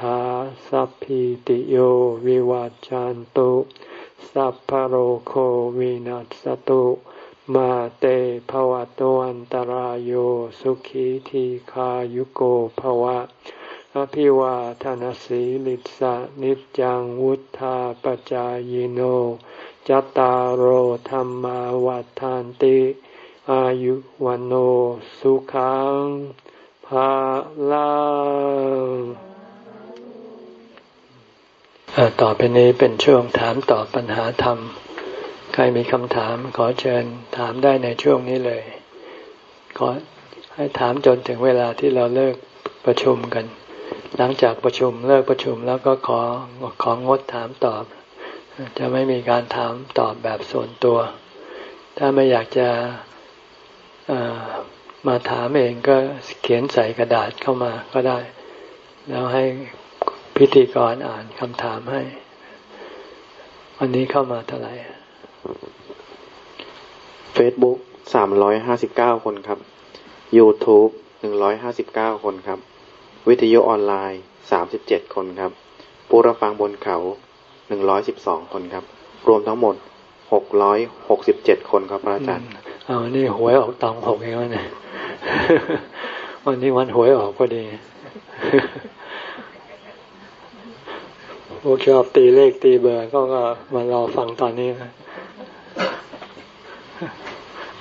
ถาสัพพิติโยวิวัจจันตุสัพพโรโควินัสตุมาเตภวะตวันตารโยสุขีทีขายุโกภวะ อภิวาทานสีลิสะนิจังวุธาปจายโนจตารโหธรรมวัฏานติ อายุวันโอสุขังภาลัง ต่อไปนี้เป็นช่วงถามตอบปัญหาธรรม ใครมีคำถามขอเชิญถามได้ในช่วงนี้เลย ขอให้ถามจนถึงเวลาที่เราเลิกประชุมกัน หลังจากประชุมเลิกประชุมแล้วก็ขอของงดถามตอบ จะไม่มีการถามตอบแบบส่วนตัว ถ้าไม่อยากจะมาถามเองก็เขียนใส่กระดาษเข้ามาก็ได้ แล้วให้ พิธีกรอ่านคำถามให้ วันนี้เข้ามาเท่าไหร่ Facebook สามร้อยห้าสิบเก้าคนครับ YouTube หนึ่งร้อยห้าสิบเก้าคนครับ วิทยุออนไลน์สามสิบเจ็ดคนครับ ผู้รับฟังบนเขาหนึ่งร้อยสิบสองคนครับ รวมทั้งหมดหกร้อยหกสิบเจ็ดคนครับพระอาจารย์เอานี่หวยออกตองหกเองวะเนี่ยวันนี้วันหวยออกพอดีพ วกชอบตีเลขตีเบอร์ ก็ก็มารอฟังตอนนี้นะ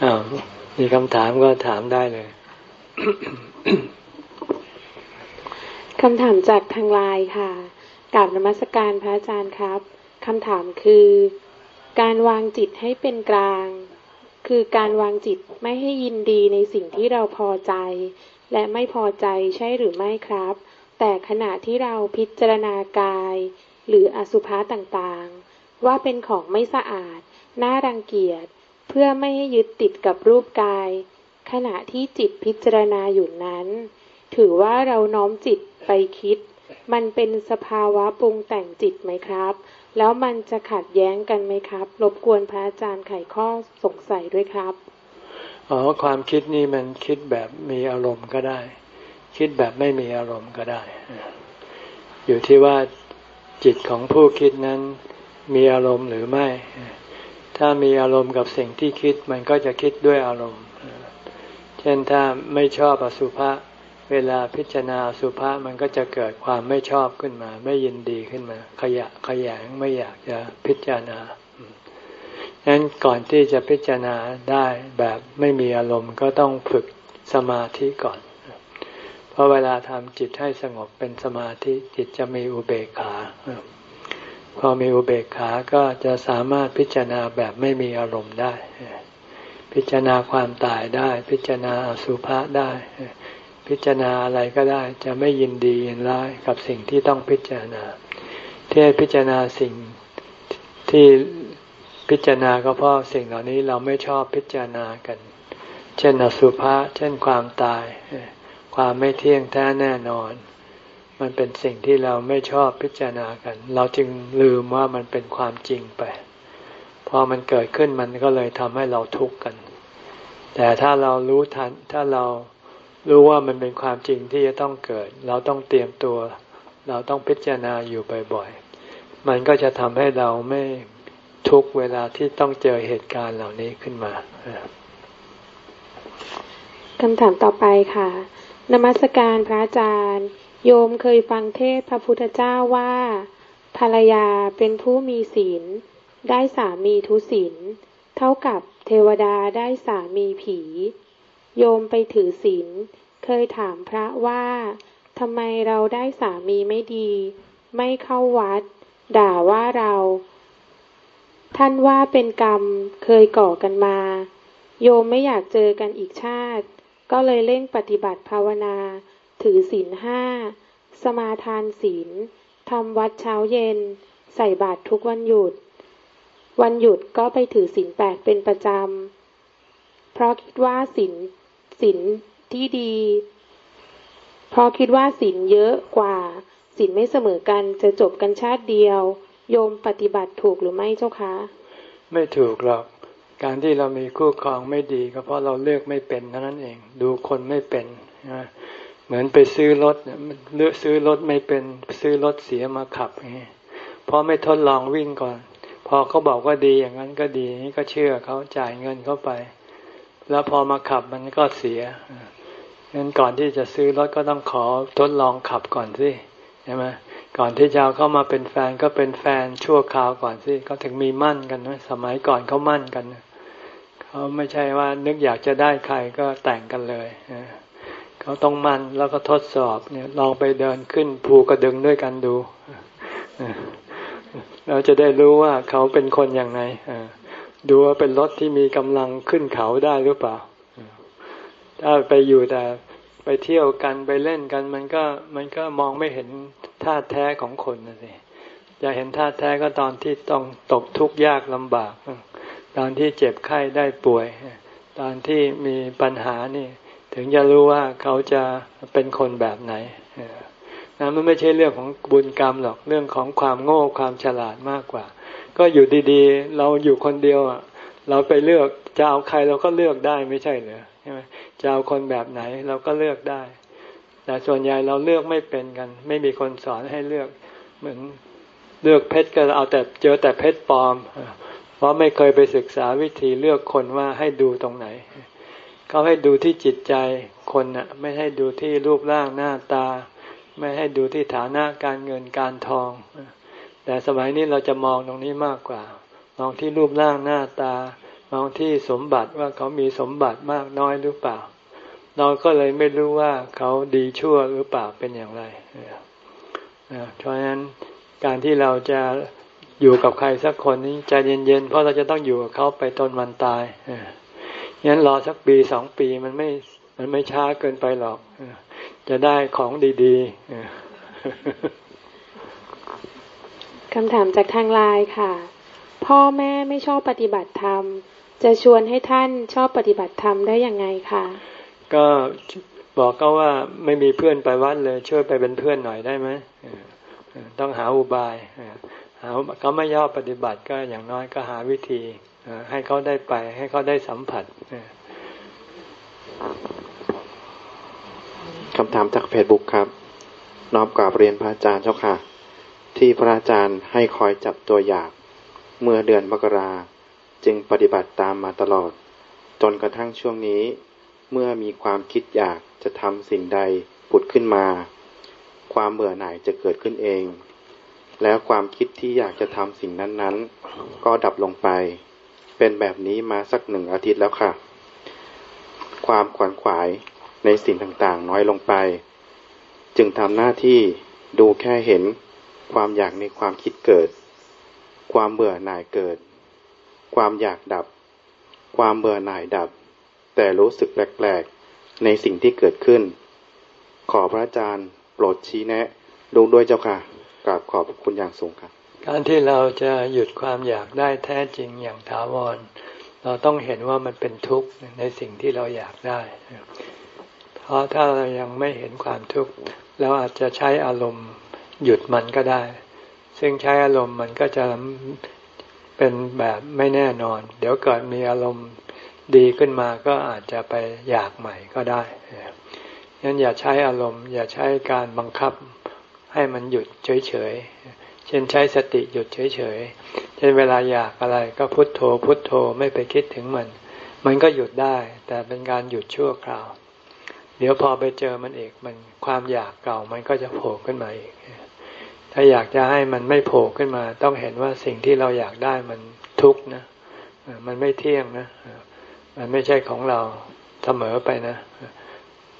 อ้าวมีคำถามก็ถามได้เลยคำถามจากทางไลน์ค่ะกราบนมัสการพระอาจารย์ครับคำถามคือ การวางจิตให้เป็นกลาง คือการวางจิตไม่ให้ยินดีในสิ่งที่เราพอใจ และไม่พอใจใช่หรือไม่ครับ แต่ขณะที่เราพิจารณากาย หรืออสุภะต่างๆ ว่าเป็นของไม่สะอาด น่ารังเกียจ เพื่อไม่ให้ยึดติดกับรูปกาย ขณะที่จิตพิจารณาอยู่นั้น ถือว่าเราน้อมจิตไปคิด มันเป็นสภาวะปรุงแต่งจิตไหมครับ แล้วมันจะขัดแย้งกันไหมครับ รบกวนพระอาจารย์ไขข้อสงสัยด้วยครับอ๋อความคิดนี่มันคิดแบบมีอารมณ์ก็ได้ คิดแบบไม่มีอารมณ์ก็ได้ อยู่ที่ว่า จิตของผู้คิดนั้นมีอารมณ์หรือไม่ ถ้ามีอารมณ์กับสิ่งที่คิดมันก็จะคิดด้วยอารมณ์ เช่นถ้าไม่ชอบอสุภะเวลาพิจารณาสุภาษมันก็จะเกิดความไม่ชอบขึ้นมา ไม่ยินดีขึ้นมา ขยะขยงไม่อยากจะพิจารณาดังนั้นก่อนที่จะพิจารณาได้แบบไม่มีอารมณ์ก็ต้องฝึกสมาธิก่อน เพราะเวลาทำจิตให้สงบเป็นสมาธิจิตจะมีอุเบกขาพอมีอุเบกขาก็จะสามารถพิจารณาแบบไม่มีอารมณ์ได้ พิจารณาความตายได้ พิจารณาสุภาษได้ พิจารณาอะไรก็ได้ จะไม่ยินดียินร้ายกับสิ่งที่ต้องพิจารณาที่พิจารณาสิ่งที่พิจารณาก็เพราะสิ่งเหล่านี้เราไม่ชอบพิจารณากัน เช่นอสุภะเช่นความตาย ความไม่เที่ยงแท้แน่นอน มันเป็นสิ่งที่เราไม่ชอบพิจารณากัน เราจึงลืมว่ามันเป็นความจริงไป พอมันเกิดขึ้นมันก็เลยทำให้เราทุกข์กัน แต่ถ้าเรารู้ทันถ้าเรารู้ว่ามันเป็นความจริงที่จะต้องเกิด เราต้องเตรียมตัว เราต้องพิจารณาอยู่บ่อยๆ มันก็จะทำให้เราไม่ทุกเวลาที่ต้องเจอเหตุการณ์เหล่านี้ขึ้นมาคำถามต่อไปค่ะ นมัสการพระอาจารย์ โยมเคยฟังเทศพระพุทธเจ้าว่า ภรรยาเป็นผู้มีศีล ได้สามีทุศีล เท่ากับเทวดาได้สามีผี โยมไปถือศีล เคยถามพระว่าทำไมเราได้สามีไม่ดี ไม่เข้าวัด ด่าว่าเรา ท่านว่าเป็นกรรมเคยก่อกันมา โยมไม่อยากเจอกันอีกชาติ ก็เลยเร่งปฏิบัติภาวนา ถือศีลห้า สมาทานศีล ทำวัดเช้าเย็น ใส่บาตรทุกวันหยุด วันหยุดก็ไปถือศีลแปดเป็นประจำ เพราะคิดว่าศีลศีลที่ดี เพราะคิดว่าศีลเยอะกว่าศีลไม่เสมอกันจะจบกันชาติเดียว โยมปฏิบัติถูกหรือไม่เจ้าคะ ไม่ถูกหรอก การที่เรามีคู่ครองไม่ดีก็เพราะเราเลือกไม่เป็นเท่านั้นเอง ดูคนไม่เป็นเหมือนไปซื้อรถเลือกซื้อรถไม่เป็นซื้อรถเสียมาขับองเพราะไม่ทดลองวิ่งก่อน พอเขาบอกว่าดีอย่างนั้นก็ดีนี่ก็เชื่อเขาจ่ายเงินเข้าไป แล้วพอมาขับมันก็เสียงั้นก่อนที่จะซื้อรถก็ต้องขอทดลองขับก่อนสิ ใช่ไหมก่อนที่จะเข้ามาเป็นแฟนก็เป็นแฟนชั่วคราวก่อนสิเขาถึงมีมั่นกันนะสมัยก่อนเขามั่นกันเขาไม่ใช่ว่านึกอยากจะได้ใครก็แต่งกันเลยเขาต้องมั่นแล้วก็ทดสอบเนี่ยลองไปเดินขึ้นภูกระดึงด้วยกันดูเราจะได้รู้ว่าเขาเป็นคนอย่างไรดูว่าเป็นรถที่มีกำลังขึ้นเขาได้หรือเปล่า ถ้าไปอยู่แต่ ไปเที่ยวกันไปเล่นกัน มันก็มันก็มองไม่เห็นท่าแท้ของคนนะสิจะเห็นท่าแท้ก็ตอนที่ต้องตกทุกข์ยากลำบาก ตอนที่เจ็บไข้ได้ป่วย ตอนที่มีปัญหานี่ ถึงจะรู้ว่าเขาจะเป็นคนแบบไหนนะมันไม่ใช่เรื่องของบุญกรรมหรอกเรื่องของความโง่ความฉลาดมากกว่า ก็อยู่ดีๆ เราอยู่คนเดียวอะ เราไปเลือกจะเอาใครเราก็เลือกได้ไม่ใช่เหรอ ช่ไหมจะเอาคนแบบไหนเราก็เลือกได้ แต่ส่วนใหญ่เราเลือกไม่เป็นกัน ไม่มีคนสอนให้เลือก เหมือนเลือกเพชรก็เอาแต่เจอแต่เพชรปลอม เพราะไม่เคยไปศึกษาวิธีเลือกคนว่าให้ดูตรงไหน เขาให้ดูที่จิตใจคนน่ะ ไม่ให้ดูที่รูปร่างหน้าตา ไม่ให้ดูที่ฐานะการเงินการทอง แต่สมัยนี้เราจะมองตรงนี้มากกว่า มองที่รูปร่างหน้าตา มองที่สมบัติว่าเขามีสมบัติมากน้อยหรือเปล่า เราก็เลยไม่รู้ว่าเขาดีชั่วหรือเปล่าเป็นอย่างไรเพราะฉะนั้นการที่เราจะอยู่กับใครสักคนนี้ใจเย็นๆเพราะเราจะต้องอยู่กับเขาไปตนวันตายงั้นรอสักปีสองปีมันไม่มันไม่ช้าเกินไปหรอกจะได้ของดีๆคำถามจากทางไลน์ค่ะ พ่อแม่ไม่ชอบปฏิบัติธรรม จะชวนให้ท่านชอบปฏิบัติธรรมได้ยังไงคะก็บอกก็ว่าไม่มีเพื่อนไปวัดเลยช่วยไปเป็นเพื่อนหน่อยได้ไหมต้องหาอุบายหาเขาไม่ยอมปฏิบัติก็อย่างน้อยก็หาวิธีให้เขาได้ไป ให้เขาได้สัมผัสคำถามจากเฟซบุ๊กครับน้อมกราบเรียนพระอาจารย์เจ้าค่ะ ที่พระอาจารย์ให้คอยจับตัวอย่าง เมื่อเดือนมกรา จึงปฏิบัติตามมาตลอด จนกระทั่งช่วงนี้ เมื่อมีความคิดอยากจะทำสิ่งใดผุดขึ้นมา ความเบื่อหน่ายจะเกิดขึ้นเอง แล้วความคิดที่อยากจะทำสิ่งนั้นๆ ก็ดับลงไป เป็นแบบนี้มาสักหนึ่งอาทิตย์แล้วค่ะ ความขวนขวายในสิ่งต่างๆ น้อยลงไป จึงทำหน้าที่ดูแค่เห็นความอยากในความคิดเกิด ความเบื่อหน่ายเกิด ความอยากดับ ความเบื่อหน่ายดับ แต่รู้สึกแปลกๆ ในสิ่งที่เกิดขึ้น ขอพระอาจารย์โปรดชี้แนะดูด้วยเจ้าค่ะกราบขอบคุณอย่างสูงครับการที่เราจะหยุดความอยากได้แท้จริงอย่างถาวร เราต้องเห็นว่ามันเป็นทุกข์ในสิ่งที่เราอยากได้ เพราะถ้าเรายังไม่เห็นความทุกข์เราอาจจะใช้อารมณ์หยุดมันก็ได้ ซึ่งใช้อารมณ์มันก็จะ เป็นแบบไม่แน่นอน เดี๋ยวเกิดมีอารมณ์ดีขึ้นมาก็อาจจะไปอยากใหม่ก็ได้งั้นอย่าใช้อารมณ์ อย่าใช้การบังคับให้มันหยุดเฉยๆเช่นใช้สติหยุดเฉยๆเช่นเวลาอยากอะไรก็พุโทโธ พุโทโธไม่ไปคิดถึงมัน มันก็หยุดได้ แต่เป็นการหยุดชั่วคราว เดี๋ยวพอไปเจอมันเอกมันความอยากเก่ามันก็จะโผล่ขึ้นมาอีก ถ้าอยากจะให้มันไม่โผล่ขึ้นมา ต้องเห็นว่าสิ่งที่เราอยากได้มันทุกข์นะ มันไม่เที่ยงนะ มันไม่ใช่ของเราเสมอไปนะ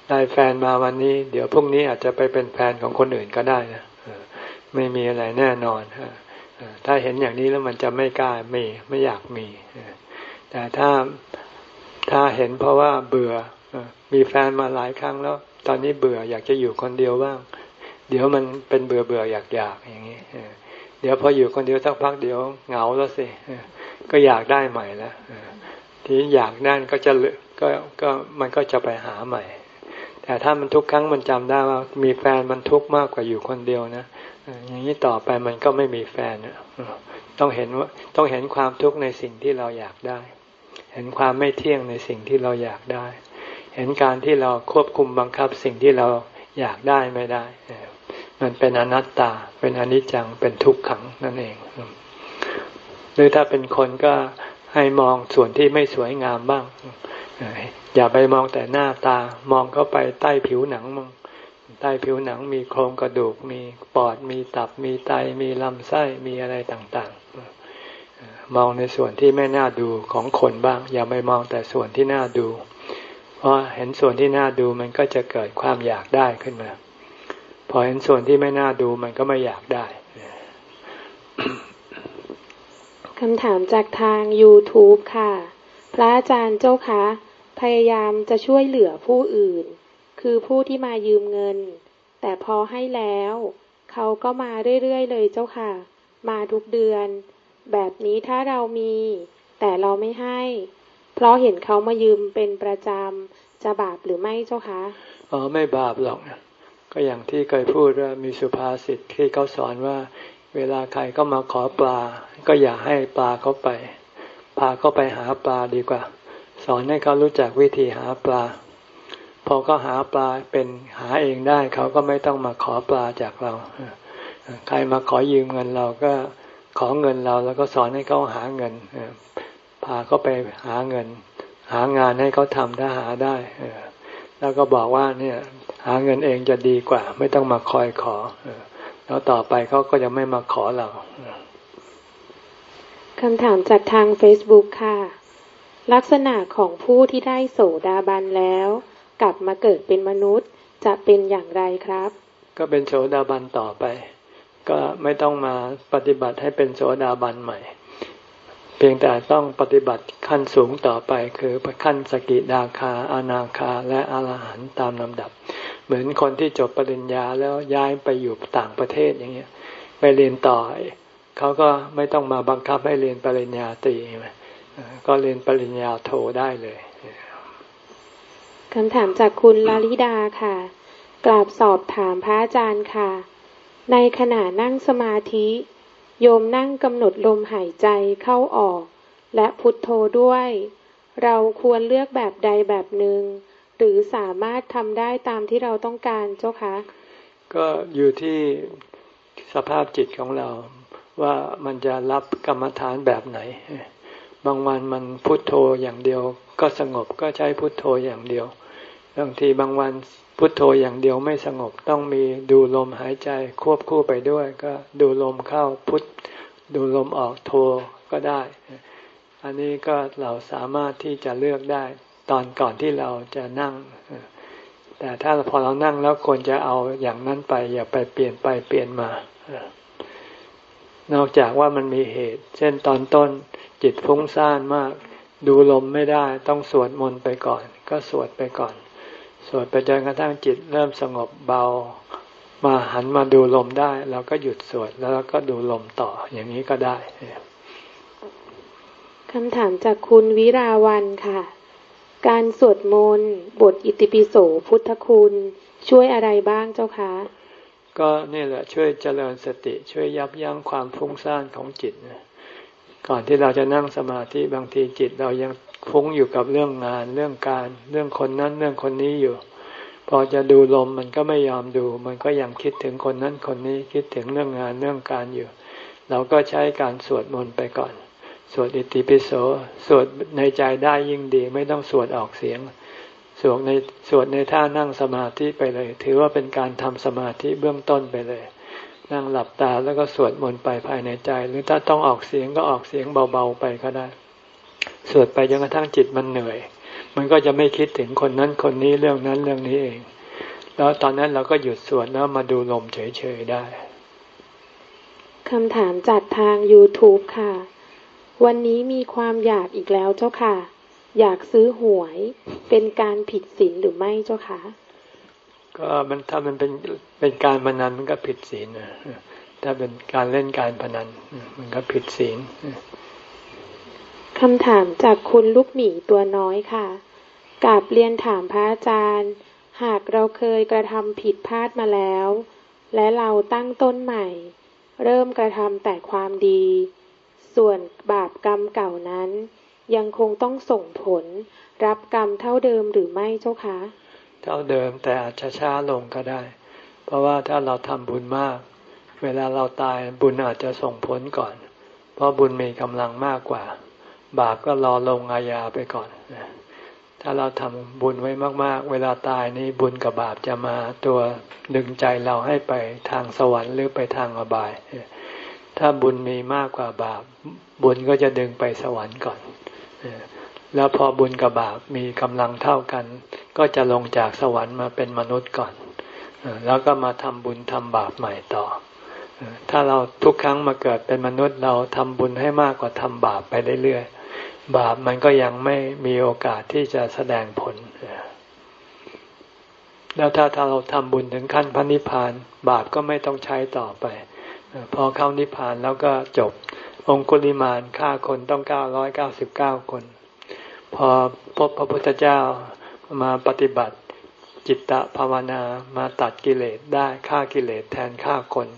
ได้แฟนมาวันนี้ เดี๋ยวพรุ่งนี้อาจจะไปเป็นแฟนของคนอื่นก็ได้นะไม่มีอะไรแน่นอนถ้าเห็นอย่างนี้แล้วมันจะไม่กล้ามีไม่อยากมี แต่ถ้าถ้าเห็นเพราะว่าเบื่อมีแฟนมาหลายครั้งแล้ว ตอนนี้เบื่ออยากจะอยู่คนเดียวบ้าง เดี๋ยวมันเป็นเบื่อเบื่ออยากอยากอย่างนี้เดี๋ยวพออยู่คนเดียวสักพักเดี๋ยวเหงาแล้วสิก็อยากได้ใหม่แล้วที่อยากนั่นก็จะก็ก็มันก็จะไปหาใหม่ แต่ถ้ามันทุกครั้งมันจำได้ว่ามีแฟนมันทุกข์มากกว่าอยู่คนเดียวนะอย่างนี้ต่อไปมันก็ไม่มีแฟนต้องเห็นว่าต้องเห็นความทุกข์ในสิ่งที่เราอยากได้ เห็นความไม่เที่ยงในสิ่งที่เราอยากได้ เห็นการที่เราควบคุมบังคับสิ่งที่เราอยากได้ไม่ได้ มันเป็นอนัตตา เป็นอนิจจัง เป็นทุกขังนั่นเอง หรือถ้าเป็นคนก็ให้มองส่วนที่ไม่สวยงามบ้าง อย่าไปมองแต่หน้าตา มองเข้าไปใต้ผิวหนังมั่งใต้ผิวหนังมีโครงกระดูก มีปอด มีตับ มีไต มีลำไส้ มีอะไรต่างๆ มองในส่วนที่ไม่น่าดูของคนบ้าง อย่าไปมองแต่ส่วนที่น่าดู เพราะเห็นส่วนที่น่าดูมันก็จะเกิดความอยากได้ขึ้นมา พอเห็นส่วนที่ไม่น่าดูมันก็ไม่อยากได้คำถามจากทาง YouTube ค่ะ พระอาจารย์เจ้าคะ พยายามจะช่วยเหลือผู้อื่น คือผู้ที่มายืมเงิน แต่พอให้แล้ว เขาก็มาเรื่อยๆเลยเจ้าค่ะ มาทุกเดือน แบบนี้ถ้าเรามี แต่เราไม่ให้ เพราะเห็นเขามายืมเป็นประจำจะบาปหรือไม่เจ้าคะอ๋อไม่บาปหรอก ก็อย่างที่เคยพูดว่ามีสุภาษิตที่เขาสอนว่าเวลาใครก็มาขอปลา ก็อย่าให้ปลาเขาไป พาเขาไปหาปลาดีกว่า สอนให้เขารู้จักวิธีหาปลา พอเขาหาปลาเป็นหาเองได้เขาก็ไม่ต้องมาขอปลาจากเรา ใครมาขอยืมเงินเราก็ขอเงินเราแล้วก็สอนให้เขาหาเงินพาเขาไปหาเงิน หางานให้เขาทำถ้าหาได้ แล้วก็บอกว่าเนี่ยหาเงินเองจะดีกว่า ไม่ต้องมาคอยขอ แล้วต่อไปเขาก็จะไม่มาขอเราคำถามจากทาง Facebook ค่ะ ลักษณะของผู้ที่ได้โสดาบันแล้ว กลับมาเกิดเป็นมนุษย์จะเป็นอย่างไรครับ ก็เป็นโสดาบันต่อไป ก็ไม่ต้องมาปฏิบัติให้เป็นโสดาบันใหม่ เพียงแต่ต้องปฏิบัติขั้นสูงต่อไปคือขั้นสกิดาคาอนาคาและอรหันตามลำดับ เหมือนคนที่จบปริญญาแล้วย้ายไปอยู่ต่างประเทศอย่างเงี้ยไปเรียนต่อเขาก็ไม่ต้องมาบังคับให้เรียนปริญญาตรีก็เรียนปริญญาโทได้เลยคำถามจากคุณลาลิดาค่ะ กราบสอบถามพระอาจารย์ค่ะ ในขณะนั่งสมาธิ โยมนั่งกำหนดลมหายใจเข้าออก และพุทโธด้วย เราควรเลือกแบบใดแบบหนึ่งหรือสามารถทำได้ตามที่เราต้องการเจ้าคะ ก็อยู่ที่สภาพจิตของเราว่ามันจะรับกรรมฐานแบบไหน บางวันมันพุทโธอย่างเดียว ก็สงบก็ใช้พุทโธอย่างเดียว บางทีบางวัน พุทโธอย่างเดียวไม่สงบต้องมีดูลมหายใจควบคู่ไปด้วย ก็ดูลมเข้าพุทดูลมออกโธก็ได้ อันนี้ก็เราสามารถที่จะเลือกได้ตอนก่อนที่เราจะนั่ง แต่ถ้าพอเรานั่งแล้วควรจะเอาอย่างนั้นไป อย่าไปเปลี่ยนไปเปลี่ยนมานอกจากว่ามันมีเหตุ เช่นตอนต้นจิตฟุ้งซ่านมาก ดูลมไม่ได้ต้องสวดมนต์ไปก่อน ก็สวดไปก่อน สวดไปจนกระทั่งจิตเริ่มสงบเบา มาหันมาดูลมได้เราก็หยุดสวดแล้วก็ดูลมต่ออย่างนี้ก็ได้คำถามจากคุณวิราวันค่ะ การสวดมนต์บทอิติปิโสพุทธคุณ ช่วยอะไรบ้างเจ้าคะก็นี่แหละช่วยเจริญสติช่วยยับยั้งความฟุ้งซ่านของจิตก่อนที่เราจะนั่งสมาธิบางทีจิตเรายัง ฟุ้งอยู่กับเรื่องงานเรื่องการ เรื่องคนนั้นเรื่องคนนี้อยู่พพอจะดูลมมันก็ไม่ยอมดู มันก็ยังคิดถึงคนนั้นคนนี้คิดถึงเรื่องงานเรื่องการอยู่ เราก็ใช้การสวดมนต์ไปก่อน สวดอิติปิโสสวดในใจได้ยิ่งดี ไม่ต้องสวดออกเสียง สวดในสวดในท่านั่งสมาธิไปเลย ถือว่าเป็นการทำสมาธิเบื้องต้นไปเลยนั่งหลับตาแล้วก็สวดมนต์ไปภายในใจ หรือถ้าต้องออกเสียงก็ออกเสียงเบาๆไปก็ได้ สวดไปจนกระทั่งจิตมันเหนื่อย มันก็จะไม่คิดถึงคนนั้นคนนี้เรื่องนั้นเรื่องนี้เอง แล้วตอนนั้นเราก็หยุดสวดแล้วมาดูลมเฉยๆได้คำถามจากทาง YouTube ค่ะ วันนี้มีความอยากอีกแล้วเจ้าค่ะ อยากซื้อหวย เป็นการผิดศีลหรือไม่เจ้าค่ะ ก็มันถ้ามันเป็นเป็นการพนันมันก็ผิดศีลนะถ้าเป็นการเล่นการพนันมันก็ผิดศีล คำถามจากคุณลูกหมีตัวน้อยค่ะกาบเรียนถามพระอาจารย์ หากเราเคยกระทำผิดพลาดมาแล้ว และเราตั้งต้นใหม่ เริ่มกระทำแต่ความดี ส่วนบาปกรรมเก่านั้น ยังคงต้องส่งผล รับกรรมเท่าเดิมหรือไม่เจ้าคะ เท่าเดิมแต่อาจจะช้าลงก็ได้ เพราะว่าถ้าเราทำบุญมาก เวลาเราตายบุญอาจจะส่งผลก่อน เพราะบุญมีกำลังมากกว่า บาปก็รอลงอาญาไปก่อนถ้าเราทำบุญไว้มาก ๆ เวลาตายนี้บุญกับบาปจะมาตัวดึงใจเราให้ไปทางสวรรค์หรือไปทางอบาย ถ้าบุญมีมากกว่าบาป บุญก็จะดึงไปสวรรค์ก่อนแล้วพอบุญกับบาปมีกำลังเท่ากัน ก็จะลงจากสวรรค์มาเป็นมนุษย์ก่อน แล้วก็มาทำบุญทำบาปใหม่ต่อ ถ้าเราทุกครั้งมาเกิดเป็นมนุษย์เราทำบุญให้มากกว่าทำบาปไปเรื่อยๆ บาปมันก็ยังไม่มีโอกาสที่จะแสดงผล แล้วถ้าถ้าเราทำบุญถึงขั้นพระนิพพาน บาปก็ไม่ต้องใช้ต่อไป พอเข้านิพพานแล้วก็จบ องคุลิมานฆ่าคนต้องเก้าร้อยเก้าสิบเก้าคน พอพบพระพุทธเจ้ามาปฏิบัติจิตตภาวนามาตัดกิเลสได้ฆ่ากิเลสแทนฆ่าคน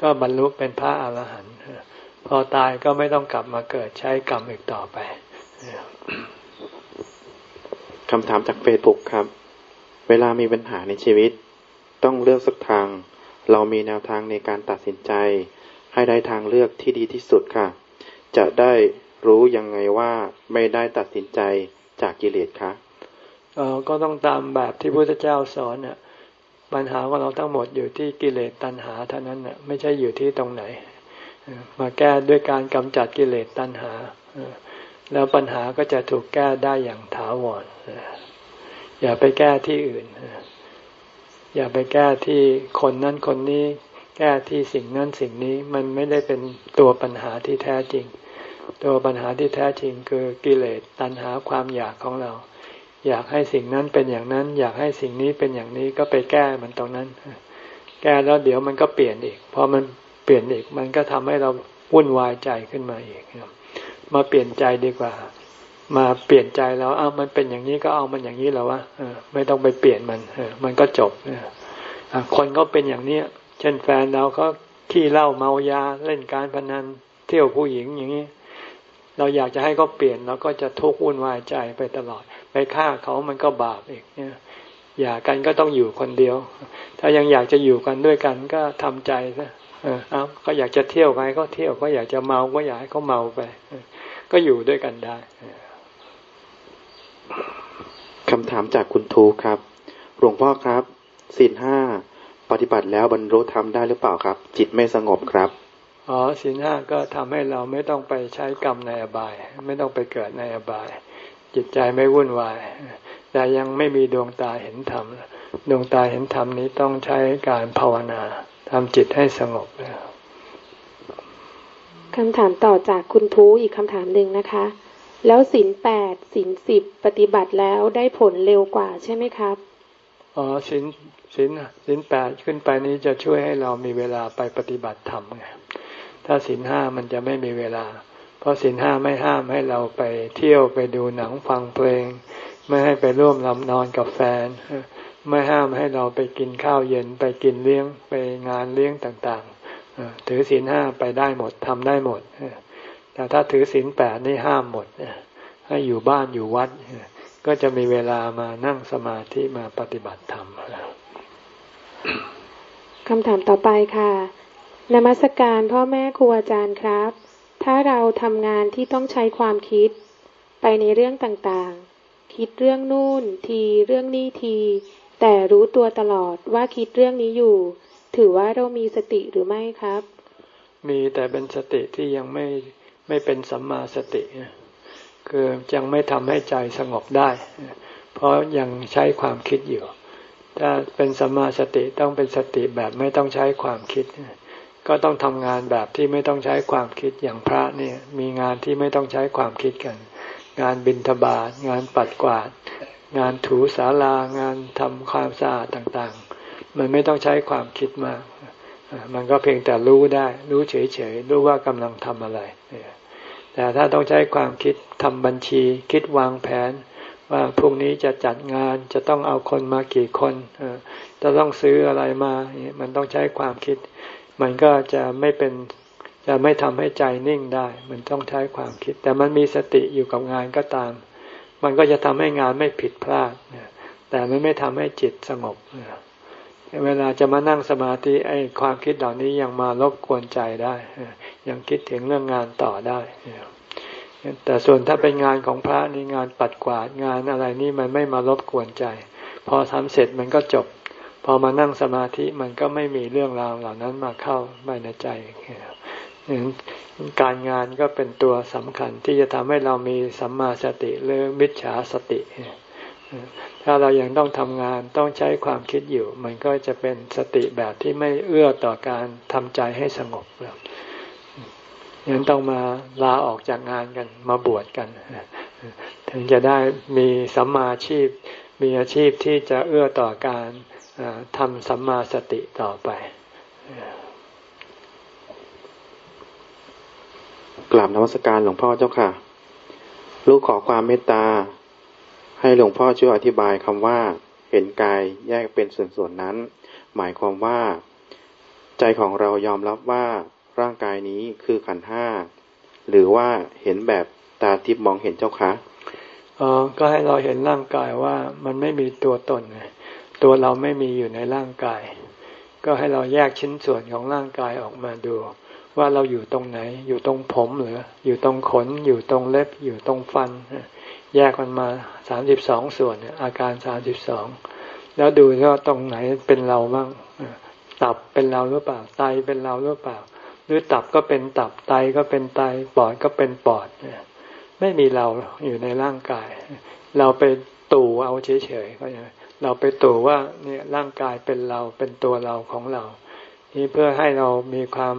ก็บรรลุเป็นพระอาหารหันต์พอตายก็ไม่ต้องกลับมาเกิดใช้กรรมอีกต่อไป คำถามจากเฟซบุ๊กครับ เวลามีปัญหาในชีวิต ต้องเลือกสักทาง เรามีแนวทางในการตัดสินใจ ให้ได้ทางเลือกที่ดีที่สุดค่ะ จะได้รู้ยังไงว่าไม่ได้ตัดสินใจจากกิเลสคะเออก็ต้องตามแบบที่พระพุทธเจ้าสอนน่ะปัญหาของเราทั้งหมดอยู่ที่กิเลสตัณหาเท่านั้นน่ะไม่ใช่อยู่ที่ตรงไหน มาแก้ด้วยการกำจัดกิเลสตัณหา แล้วปัญหาก็จะถูกแก้ได้อย่างถาวรอย่าไปแก้ที่อื่น อย่าไปแก้ที่คนนั้นคนนี้ แก้ที่สิ่งนั้นสิ่งนี้มันไม่ได้เป็นตัวปัญหาที่แท้จริง ตัวปัญหาที่แท้จริงคือกิเลสตัณหาความอยากของเรา อยากให้สิ่งนั้นเป็นอย่างนั้น อยากให้สิ่งนี้เป็นอย่างนี้ก็ไปแก้มันตรงนั้น แก้แล้วเดี๋ยวมันก็เปลี่ยนอีกพอมันเปลี่ยนอีกมันก็ทำให้เราวุ่นวายใจขึ้นมาอีก มาเปลี่ยนใจดีกว่า มาเปลี่ยนใจแล้วอ้ามันเป็นอย่างนี้ก็เอามันอย่างนี้แล้ววะไม่ต้องไปเปลี่ยนมันมันก็จบคนก็เป็นอย่างเนี้ย เช่นแฟนเราก็ขี้เหล้าเมายาเล่นการพนันเที่ยวผู้หญิงอย่างนี้ เราอยากจะให้เขาเปลี่ยนเราก็จะทุกข์วุ่นวายใจไปตลอด ไปฆ่าเขามันก็บาปอีกเนี่ยอยากกันก็ต้องอยู่คนเดียว ถ้ายังอยากจะอยู่กันด้วยกันก็ทำใจซะเออเอาก็อยากจะเที่ยวไปก็เที่ยวก็อยากจะเมาก็อยากให้เขาเมาไป ก็อยู่ด้วยกันได้คำถามจากคุณทูครับ หลวงพ่อครับศีลห้าปฏิบัติแล้วบรรลุธรรมได้หรือเปล่าครับ จิตไม่สงบครับอ๋อศีลห้าก็ทำให้เราไม่ต้องไปใช้กรรมในอบาย ไม่ต้องไปเกิดในอบาย จิตใจไม่วุ่นวาย แต่ยังไม่มีดวงตาเห็นธรรม ดวงตาเห็นธรรมนี้ต้องใช้การภาวนาทำจิตให้สงบ คำถามต่อจากคุณทูอีกคำถามหนึ่งนะคะ แล้วสินแปดสินสิบปฏิบัติแล้วได้ผลเร็วกว่าใช่ไหมครับอ๋อสินสินสินแปดขึ้นไปนี้จะช่วยให้เรามีเวลาไปปฏิบัติธรรมไงถ้าสินห้ามันจะไม่มีเวลา เพราะสินห้าไม่ห้ามให้เราไปเที่ยวไปดูหนังฟังเพลง ไม่ให้ไปร่วมลำนอนกับแฟน ไม่ห้ามให้เราไปกินข้าวเย็นไปกินเลี้ยงไปงานเลี้ยงต่างๆ ถือศีลห้าไปได้หมดทำได้หมดแต่ถ้าถือศีลแปดนี่ห้ามหมดให้อยู่บ้านอยู่วัด ก็จะมีเวลามานั่งสมาธิมาปฏิบัติธรรมคำถามต่อไปค่ะนมัสการพ่อแม่ครูอาจารย์ครับ ถ้าเราทำงานที่ต้องใช้ความคิด ไปในเรื่องต่างๆ คิดเรื่องนู่นทีเรื่องนี้ที แต่รู้ตัวตลอดว่าคิดเรื่องนี้อยู่ ถือว่าเรามีสติหรือไม่ครับ มีแต่เป็นสติที่ยังไม่ไม่เป็นสัมมาสติ คือยังไม่ทำให้ใจสงบได้ เพราะยังใช้ความคิดอยู่ ถ้าเป็นสัมมาสติต้องเป็นสติแบบไม่ต้องใช้ความคิด ก็ต้องทำงานแบบที่ไม่ต้องใช้ความคิดอย่างพระเนี่ยมีงานที่ไม่ต้องใช้ความคิดกัน งานบินทบาทงานปัดกวาด งานถูสาลางานทำความสะอาดต่างๆ มันไม่ต้องใช้ความคิดมาก มันก็เพียงแต่รู้ได้ รู้เฉยๆ รู้ว่ากำลังทำอะไร แต่ถ้าต้องใช้ความคิดทำบัญชี คิดวางแผน ว่าพรุ่งนี้จะจัดงานจะต้องเอาคนมากี่คน จะต้องซื้ออะไรมา มันต้องใช้ความคิด มันก็จะไม่เป็นจะไม่ทำให้ใจนิ่งได้ มันต้องใช้ความคิด แต่มันมีสติอยู่กับงานก็ตาม มันก็จะทำให้งานไม่ผิดพลาด แต่มันไม่ทำให้จิตสงบ เวลาจะมานั่งสมาธิไอ้ความคิดเหล่านี้ยังมารบกวนใจได้ ยังคิดถึงเรื่องงานต่อได้แต่ส่วนถ้าเป็นงานของพระนี่งานปัดกวาดงานอะไรนี่มันไม่มารบกวนใจ พอทำเสร็จมันก็จบ พอมานั่งสมาธิมันก็ไม่มีเรื่องราวเหล่านั้นมาเข้าไม่ในใจการงานก็เป็นตัวสำคัญที่จะทำให้เรามีสัมมาสติหรือมิจฉาสติ ถ้าเรายังต้องทำงานต้องใช้ความคิดอยู่ มันก็จะเป็นสติแบบที่ไม่เอื้อต่อการทำใจให้สงบแล้วยังต้องมาลาออกจากงานกันมาบวชกัน ถึงจะได้มีสัมมาชีพ มีอาชีพที่จะเอื้อต่อการทำสัมมาสติต่อไปกราบนวัสการหลวงพ่อเจ้าค่ะ ลูกขอความเมตตา ให้หลวงพ่อช่วยอธิบายคำว่า เห็นกายแยกเป็นส่วนๆนั้น หมายความว่า ใจของเรายอมรับว่าร่างกายนี้คือขันห้าหรือว่าเห็นแบบตาทิพย์มองเห็นเจ้าคะออก็ให้เราเห็นร่างกายว่ามันไม่มีตัวตนตัวเราไม่มีอยู่ในร่างกาย ก็ให้เราแยกชิ้นส่วนของร่างกายออกมาดู ว่าเราอยู่ตรงไหน อยู่ตรงผมหรืออยู่ตรงขน อยู่ตรงเล็บ อยู่ตรงฟัน แยกมันมาสามสิบสองส่วนอาการสามสิบสองแล้วดูว่าตรงไหนเป็นเราบ้างตับเป็นเราหรือเปล่าไตเป็นเราหรือเปล่า หรือตับก็เป็นตับไตก็เป็นไตปอดก็เป็นปอดไม่มีเราอยู่ในร่างกาย เราไปตู่เอาเฉยๆก็ยังเราไปตู่ว่าเนี่ยร่างกายเป็นเราเป็นตัวเราของเรา นี่เพื่อให้เรามีความ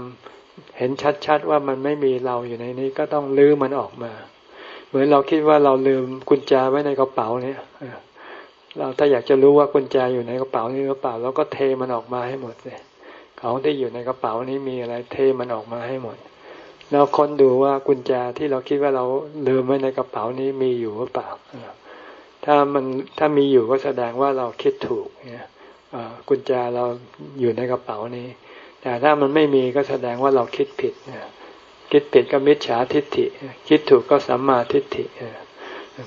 เห็นชัดๆว่ามันไม่มีเราอยู่ในนี้ก็ต้องลื้อมันออกมา เหมือนเราคิดว่าเราลืมกุญแจไว้ในกระเป๋าเนี่ยเราถ้าอยากจะรู้ว่ากุญแจอยู่ในกระเป๋านี้หรือเปล่าเราก็เทมันออกมาให้หมดเลยของที่อยู่ในกระเป๋านี้มีอะไรเทมันออกมาให้หมดแล้วค้นดูว่ากุญแจที่เราคิดว่าเราลืมไว้ในกระเป๋านี้มีอยู่หรือเปล่า ถ้ามันถ้ามีอยู่ก็แสดงว่าเราคิดถูกเนี่ยกุญแจเราอยู่ในกระเป๋านี้ แต่ถ้ามันไม่มีก็แสดงว่าเราคิดผิดเนี่ย คิดผิดก็มิจฉาทิฏฐิ คิดถูกก็สัมมาทิฏฐิ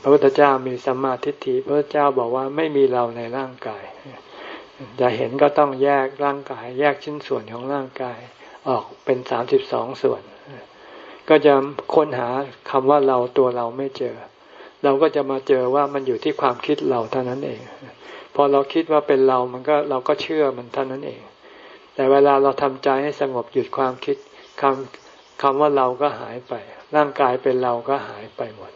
พระพุทธเจ้ามีสัมมาทิฏฐิพระพุทธเจ้าบอกว่าไม่มีเราในร่างกายจะเห็นก็ต้องแยกร่างกาย แยกชิ้นส่วนของร่างกายออกเป็นสามสิบสองส่วน ก็จะค้นหาคำว่าเราตัวเราไม่เจอ เราก็จะมาเจอว่ามันอยู่ที่ความคิดเราเท่านั้นเอง พอเราคิดว่าเป็นเรามันก็เราก็เชื่อมันเท่านั้นเอง แต่เวลาเราทำใจให้สงบหยุดความคิดคำ คำว่าเราก็หายไป ร่างกายเป็นเราก็หายไปหมด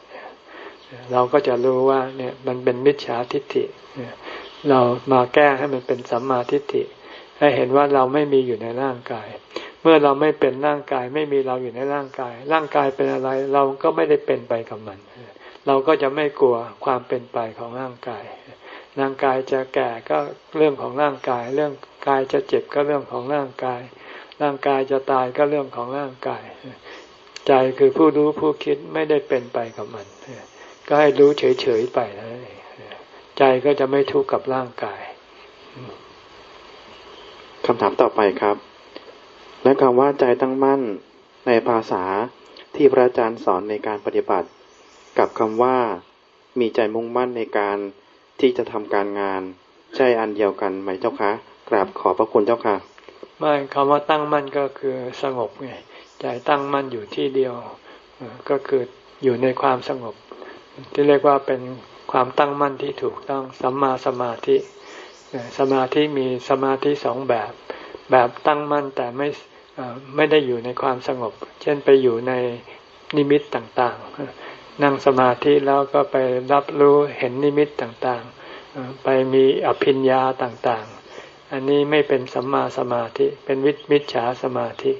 เราก็จะรู้ว่าเนี่ยมันเป็นมิจฉาทิฏฐิ เรามาแก้ให้มันเป็นสัมมาทิฏฐิ ให้เห็นว่าเราไม่มีอยู่ในร่างกาย เมื่อเราไม่เป็นร่างกายไม่มีเราอยู่ในร่างกาย ร่างกายเป็นอะไรเราก็ไม่ได้เป็นไปกับมัน เราก็จะไม่กลัวความเป็นไปของร่างกาย ร่างกายจะแก่ก็เรื่องของร่างกาย เรื่องกายจะเจ็บก็เรื่องของร่างกาย ร่างกายจะตายก็เรื่องของร่างกาย ใจคือผู้รู้ผู้คิดไม่ได้เป็นไปกับมัน ก็ให้รู้เฉยๆไปนะใจก็จะไม่ทุกข์กับร่างกายคำถามต่อไปครับ และคำว่าใจตั้งมั่นในภาษาที่พระอาจารย์สอนในการปฏิบัติ กับคำว่า มีใจมุ่งมั่นในการที่จะทำการงาน ใช่อันเดียวกันไหมเจ้าคะกราบขอพระคุณเจ้าค่ะ ไม่คำว่าตั้งมั่นก็คือสงบไงใจตั้งมั่นอยู่ที่เดียว ก็คืออยู่ในความสงบ ที่เรียกว่าเป็นความตั้งมั่นที่ถูกต้องสัมมาสมาธิสมาธิมีสมาธิสองแบบ แบบตั้งมั่นแต่ไม่ไม่ได้อยู่ในความสงบ เช่นไปอยู่ในนิมิตต่างๆ นั่งสมาธิแล้วก็ไปรับรู้เห็นนิมิตต่างๆ ไปมีอภิญญาต่างๆ อันนี้ไม่เป็นสัมมาสมาธิ เป็นวิมิจฉาสมาธิ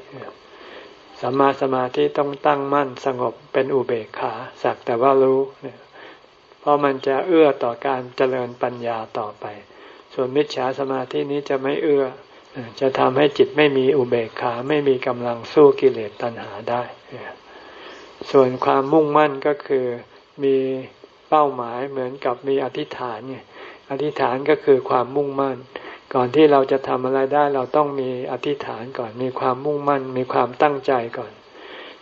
สัมมาสมาธิต้องตั้งมั่นสงบเป็นอุเบกขาสักแต่ว่ารู้ เพราะมันจะเอื้อต่อการเจริญปัญญาต่อไป ส่วนมิจฉาสมาธินี้จะไม่เอื้อ จะทำให้จิตไม่มีอุเบกขาไม่มีกำลังสู้กิเลสตัณหาได้ ส่วนความมุ่งมั่นก็คือมีเป้าหมายเหมือนกับมีอธิษฐานเนี่ยอธิษฐานก็คือความมุ่งมั่น ก่อนที่เราจะทำอะไรได้เราต้องมีอธิษฐานก่อน มีความมุ่งมั่น มีความตั้งใจก่อน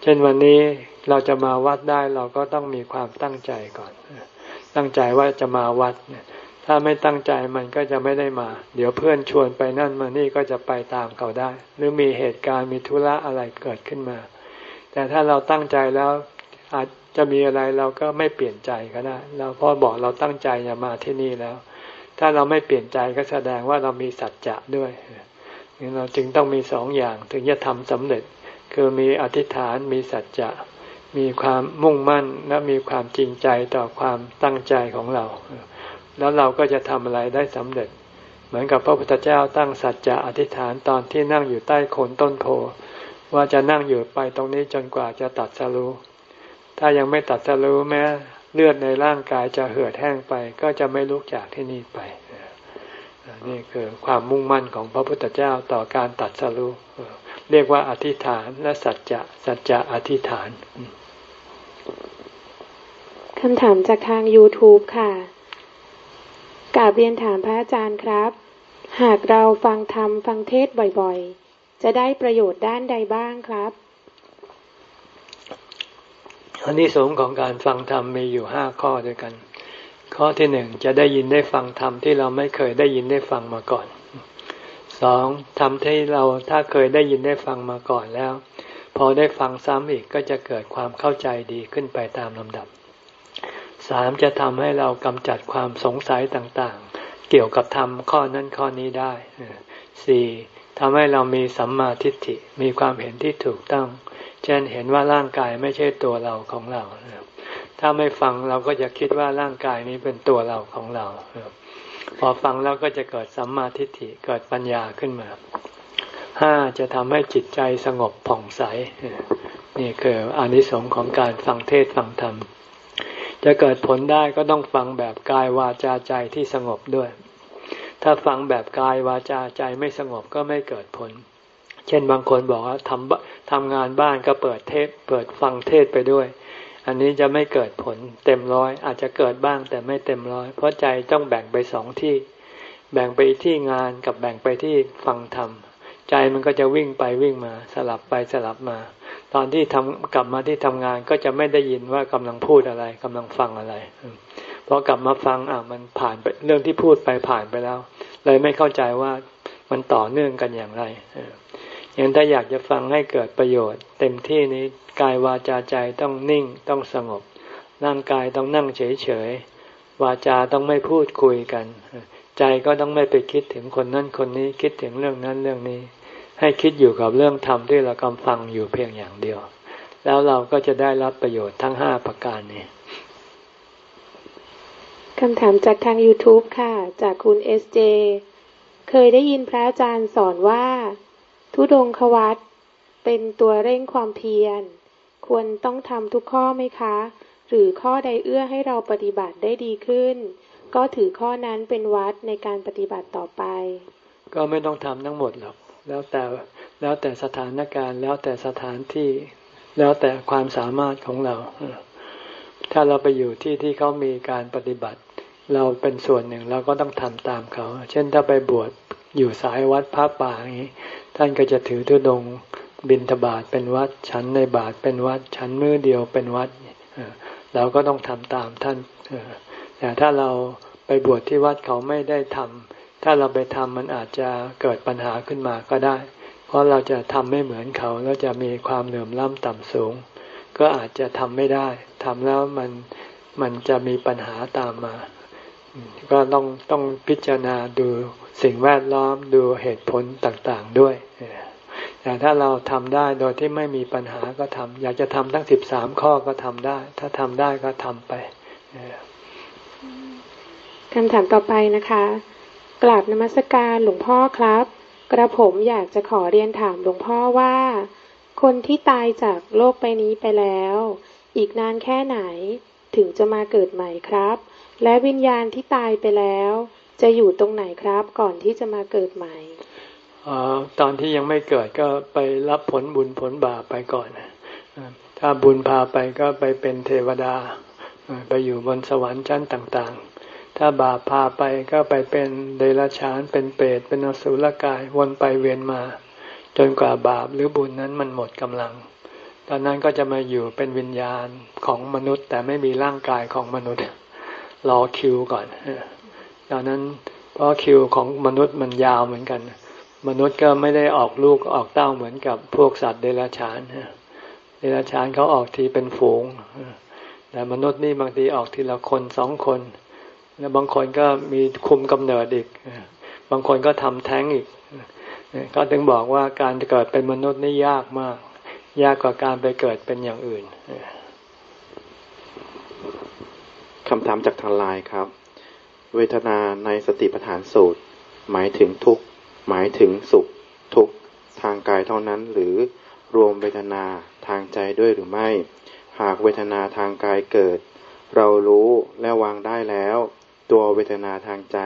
เช่นวันนี้เราจะมาวัดได้เราก็ต้องมีความตั้งใจก่อน ตั้งใจว่าจะมาวัด ถ้าไม่ตั้งใจมันก็จะไม่ได้มา เดี๋ยวเพื่อนชวนไปนั่นมานี่ก็จะไปตามเขาได้ หรือมีเหตุการณ์มีธุระอะไรเกิดขึ้นมา แต่ถ้าเราตั้งใจแล้วอาจจะมีอะไรเราก็ไม่เปลี่ยนใจก็ได้เราพ่อบอกเราตั้งใจจะมาที่นี่แล้ว ถ้าเราไม่เปลี่ยนใจก็แสดงว่าเรามีสัจจะด้วยเราจึงต้องมีสองอย่างถึงจะทำสำเร็จ คือมีอธิษฐานมีสัจจะ มีความมุ่งมั่นและมีความจริงใจต่อความตั้งใจของเรา แล้วเราก็จะทำอะไรได้สำเร็จ เหมือนกับพระพุทธเจ้าตั้งสัจจะอธิษฐานตอนที่นั่งอยู่ใต้โคนต้นโพว่าจะนั่งอยู่ไปตรงนี้จนกว่าจะตัดสรู้ถ้ายังไม่ตัดสรู้แม้ เลือดในร่างกายจะเหือดแห้งไป ก็จะไม่ลุกจากที่นี่ไปนี่คือความมุ่งมั่นของพระพุทธเจ้าต่อการตัดสรู้เรียกว่าอธิษฐานและสัจจะสัจจะอธิษฐานคำถามจากทาง YouTube ค่ะกาบเรียนถามพระอาจารย์ครับ หากเราฟังธรรมฟังเทศบ่อยๆ จะได้ประโยชน์ด้านใดบ้างครับ อันนี้สงของการฟังธรรมมีอยู่ห้าข้อด้วยกัน ข้อที่หนึ่งจะได้ยินได้ฟังธรรมที่เราไม่เคยได้ยินได้ฟังมาก่อนสองธรรมที่เราถ้าเคยได้ยินได้ฟังมาก่อนแล้ว พอได้ฟังซ้ำอีกก็จะเกิดความเข้าใจดีขึ้นไปตามลำดับสามจะทำให้เรากำจัดความสงสัยต่างๆ เกี่ยวกับธรรมข้อนั้นข้อนี้ได้สี่ ทำให้เรามีสัมมาทิฏฐิมีความเห็นที่ถูกต้อง เช่นเห็นว่าร่างกายไม่ใช่ตัวเราของเรา ถ้าไม่ฟังเราก็จะคิดว่าร่างกายนี้เป็นตัวเราของเรา พอฟังแล้วก็จะเกิดสัมมาทิฏฐิเกิดปัญญาขึ้นมาห้าจะทำให้จิตใจสงบผ่องใส นี่คืออานิสงส์ของการฟังเทศฟังธรรม จะเกิดผลได้ก็ต้องฟังแบบกายวาจาใจที่สงบด้วย ถ้าฟังแบบกายวาจาใจไม่สงบก็ไม่เกิดผล เช่นบางคนบอกว่าทำทำงานบ้านก็เปิดเทปเปิดฟังเทศไปด้วย อันนี้จะไม่เกิดผลเต็มร้อย อาจจะเกิดบ้างแต่ไม่เต็มร้อย เพราะใจต้องแบ่งไปสองที่ แบ่งไปที่งานกับแบ่งไปที่ฟังธรรมใจมันก็จะวิ่งไปวิ่งมาสลับไปสลับมา ตอนที่ทำกลับมาที่ทำงานก็จะไม่ได้ยินว่ากำลังพูดอะไรกำลังฟังอะไร พอกลับมาฟังอะมันผ่านไปเรื่องที่พูดไปผ่านไปแล้ว เลยไม่เข้าใจว่ามันต่อเนื่องกันอย่างไรอย่างถ้าอยากจะฟังให้เกิดประโยชน์ เต็มที่นี้กายวาจาใจต้องนิ่งต้องสงบ ร่างกายต้องนั่งเฉยเฉยวาจาต้องไม่พูดคุยกัน ใจก็ต้องไม่ไปคิดถึงคนนั้นคนนี้คิดถึงเรื่องนั้นเรื่องนี้ ให้คิดอยู่กับเรื่องธรรมที่เรากำฟังอยู่เพียงอย่างเดียว แล้วเราก็จะได้รับประโยชน์ทั้งห้าประการนี้ คำถามจากทาง YouTube ค่ะ จากคุณเอสเจเคยได้ยินพระอาจารย์สอนว่า ทุดงควัตเป็นตัวเร่งความเพียร ควรต้องทำทุกข้อไหมคะ หรือข้อใดเอื้อให้เราปฏิบัติได้ดีขึ้น ก็ถือข้อนั้นเป็นวัดในการปฏิบัติต่อไป ก็ไม่ต้องทำทั้งหมดหรอกแล้วแต่แล้วแต่สถานการณ์ แล้วแต่สถานที่แล้วแต่ความสามารถของเรา ถ้าเราไปอยู่ที่ที่เขามีการปฏิบัติ เราเป็นส่วนหนึ่งเราก็ต้องทำตามเขา เช่นถ้าไปบวชอยู่สายวัดพระป่าอย่างนี้ ท่านก็จะถือทุดงบินทบาทเป็นวัดฉันในบาทเป็นวัดฉันมือเดียวเป็นวัดเราก็ต้องทำตามท่านแต่ถ้าเราไปบวชที่วัดเขาไม่ได้ทำถ้าเราไปทำมันอาจจะเกิดปัญหาขึ้นมาก็ได้ เพราะเราจะทำไม่เหมือนเขาแล้วจะมีความเหลื่อมล้ำต่ำสูง ก็อาจจะทำไม่ได้ทำแล้วมันมันจะมีปัญหาตามมา ก็ต้องต้องพิจารณาดูสิ่งแวดล้อมดูเหตุผลต่างๆด้วยแต่ถ้าเราทำได้โดยที่ไม่มีปัญหาก็ทำอยากจะทำทั้งสิบสามข้อก็ทำได้ ถ้าทำได้ก็ทำไปคำถามต่อไปนะคะ กราบนมัสการหลวงพ่อครับ กระผมอยากจะขอเรียนถามหลวงพ่อว่า คนที่ตายจากโลกไปนี้ไปแล้ว อีกนานแค่ไหนถึงจะมาเกิดใหม่ครับ และวิญญาณที่ตายไปแล้ว จะอยู่ตรงไหนครับก่อนที่จะมาเกิดใหม่อตอนที่ยังไม่เกิดก็ไปรับผลบุญผลบาปไปก่อนถ้าบุญพาไปก็ไปเป็นเทวดา ไปอยู่บนสวรรค์ชั้นต่าง ๆ ถ้าบาปพาไปก็ไปเป็นเดรัจฉานเป็นเปรตเป็นอสุรกายวนไปเวียนมา จนกว่าบาปหรือบุญนั้นมันหมดกำลัง ตอนนั้นก็จะมาอยู่เป็นวิญญาณของมนุษย์ แต่ไม่มีร่างกายของมนุษย์ รอคิวก่อนตอนนั้นเพราะคิวของมนุษย์มันยาวเหมือนกัน มนุษย์ก็ไม่ได้ออกลูกออกเต้าเหมือนกับพวกสัตว์เดรัจฉานเดรัจฉานเขาออกทีเป็นฝูงแต่มนุษย์นี่บางทีออกทีละคนสองคน แล้วบางคนก็มีคุมกำเนิดอีก บางคนก็ทำแท้งอีกก็ถึงบอกว่าการเกิดเป็นมนุษย์นี่ยากมาก ยากกว่าการไปเกิดเป็นอย่างอื่น คำถามจากทางไลน์ครับ เวทนาในสติปัฏฐานสูตร หมายถึงทุกหมายถึงสุขทุกทางกายเท่านั้น หรือรวมเวทนาทางใจด้วยหรือไม่ หากเวทนาทางกายเกิด เรารู้และวางได้แล้ว ตัวเวทนาทางใจ